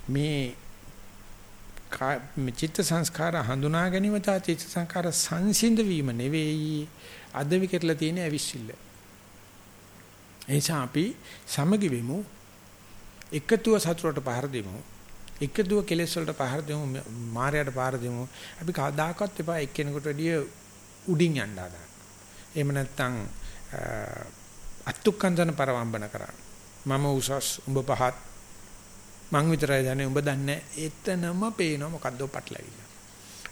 මේ චිත්ත සංස්කාර හඳුනා ගැනීම තා චිත්ත සංස්කාර සංසිඳ වීම නෙවෙයි අද විකටලා තියෙන ඇවිස්සිල්ල. එනිසා අපි සමගි වෙමු එකතුව සතුරට පහර දෙමු එකතුව කෙලෙස් වලට පහර දෙමු මායයට පහර දෙමු අපි කවදාකවත් එපා එක්කෙනෙකුට වැඩිය උඩින් යන්න හදන්න. එහෙම නැත්නම් අත්තුක්කන්දන පරවම්බන කරන්න. මම උසස් උඹ පහත් මං විතරයි දන්නේ උඹ දන්නේ එතනම පේනවා මොකද්ද පටලවිල්ල.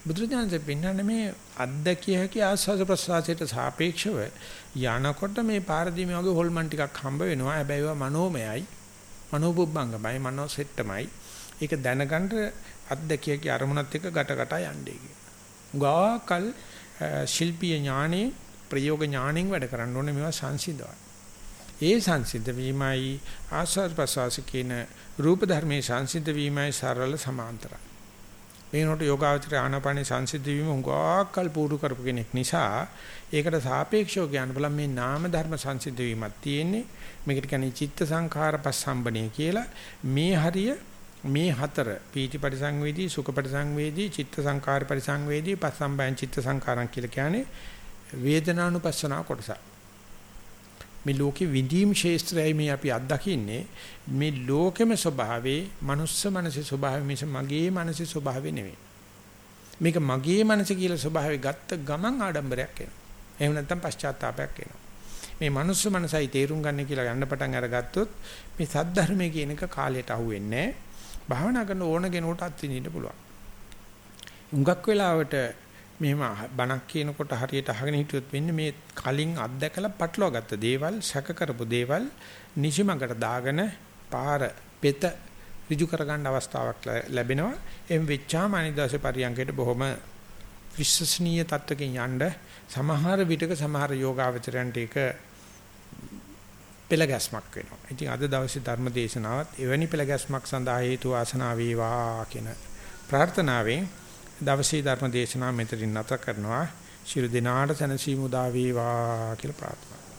බුදුරජාණන්සේ පෙන්වන්නේ මේ අද්දකිය හැකි ආස්වාද ප්‍රසආසයට සාපේක්ෂව යනකොට මේ පාරදීමේ වගේ හොල්මන් ටිකක් හම්බ වෙනවා. හැබැයි ඒවා මනෝමයයි. මනෝපුබ්බංගමයි මනෝසෙට්ටමයි. ඒක දැනගන්න අද්දකියකේ අරමුණත් එක්ක ගැට ගැට යන්නේ කියන. ගාකල් ශිල්පීය ඥානේ ප්‍රයෝග ඥාණයෙන් වැඩ කරන්න ඕනේ මේවා සංසිඳවන්න. ඒ සංසිද්ධ වීමයි ආස්වාද ප්‍රසවාස කියන රූප ධර්මයේ සංසිද්ධ වීමයි සරල සමාන්තරයි. මේනොට යෝගාවචර ආනාපානේ සංසිද්ධ වීම උගාකල් පුරු කරපු කෙනෙක් නිසා ඒකට සාපේක්ෂව කියන්න බලන්න මේ නාම ධර්ම සංසිද්ධ වීමක් තියෙන්නේ මේකට කියන්නේ චිත්ත සංඛාර පස්සම්බණය කියලා මේ හරිය මේ හතර පීති පරිසංවේදී සුඛ පරිසංවේදී චිත්ත සංකාර පරිසංවේදී පස්සම්බයන් චිත්ත සංකාරම් කියලා කියන්නේ වේදනානුපස්සනා කොටසක්. මේ ලෝකේ විඳීම් ශේස්ත්‍රයයි මේ අපි අත්දකින්නේ මේ ලෝකෙම ස්වභාවයේ මනුස්ස මනසේ ස්වභාවය මිස මගේ මනසේ ස්වභාවය නෙවෙයි. මේක මගේ මනස කියලා ස්වභාවය ගත්ත ගමන් ආඩම්බරයක් එනවා. එහෙම නැත්නම් පශ්චාත්තාවයක් එනවා. මේ මනුස්ස මනසයි තේරුම් ගන්න කියලා ගන්න පටන් අරගත්තොත් මේ සද්ධර්මයේ කියන එක කාලයට අහුවෙන්නේ නැහැ. භාවනා කරන ඕන කෙනෙකුට අත්විඳින්න පුළුවන්. උඟක් වෙලාවට මෙහෙම බණක් කියනකොට හරියට අහගෙන හිටියොත් වෙන්නේ මේ කලින් අත්දැකලා පටලවා ගත්ත දේවල් සැක කරපු දේවල් නිසිමකට දාගෙන පාර පෙත ඍජු කරගන්න අවස්ථාවක් ලැබෙනවා එම් වෙච්චාම අනිදාසේ පරියන්කයට බොහොම විශ්වසනීය තත්වකින් යන්න සමහර විටක සමහර යෝගාවචරයන්ට ඒක පෙළගැස්මක් වෙනවා. ඉතින් අද දවසේ ධර්ම දේශනාවත් එවැනි පෙළගැස්මක් සඳහා හේතු වාසනා වේවා කියන ප්‍රාර්ථනාවෙන් දවසේ ධර්ම දේශනාව මෙතනින් නැත කරනවා. ශිරු දිනාට සනසීමු දා වේවා කියලා ප්‍රාර්ථනා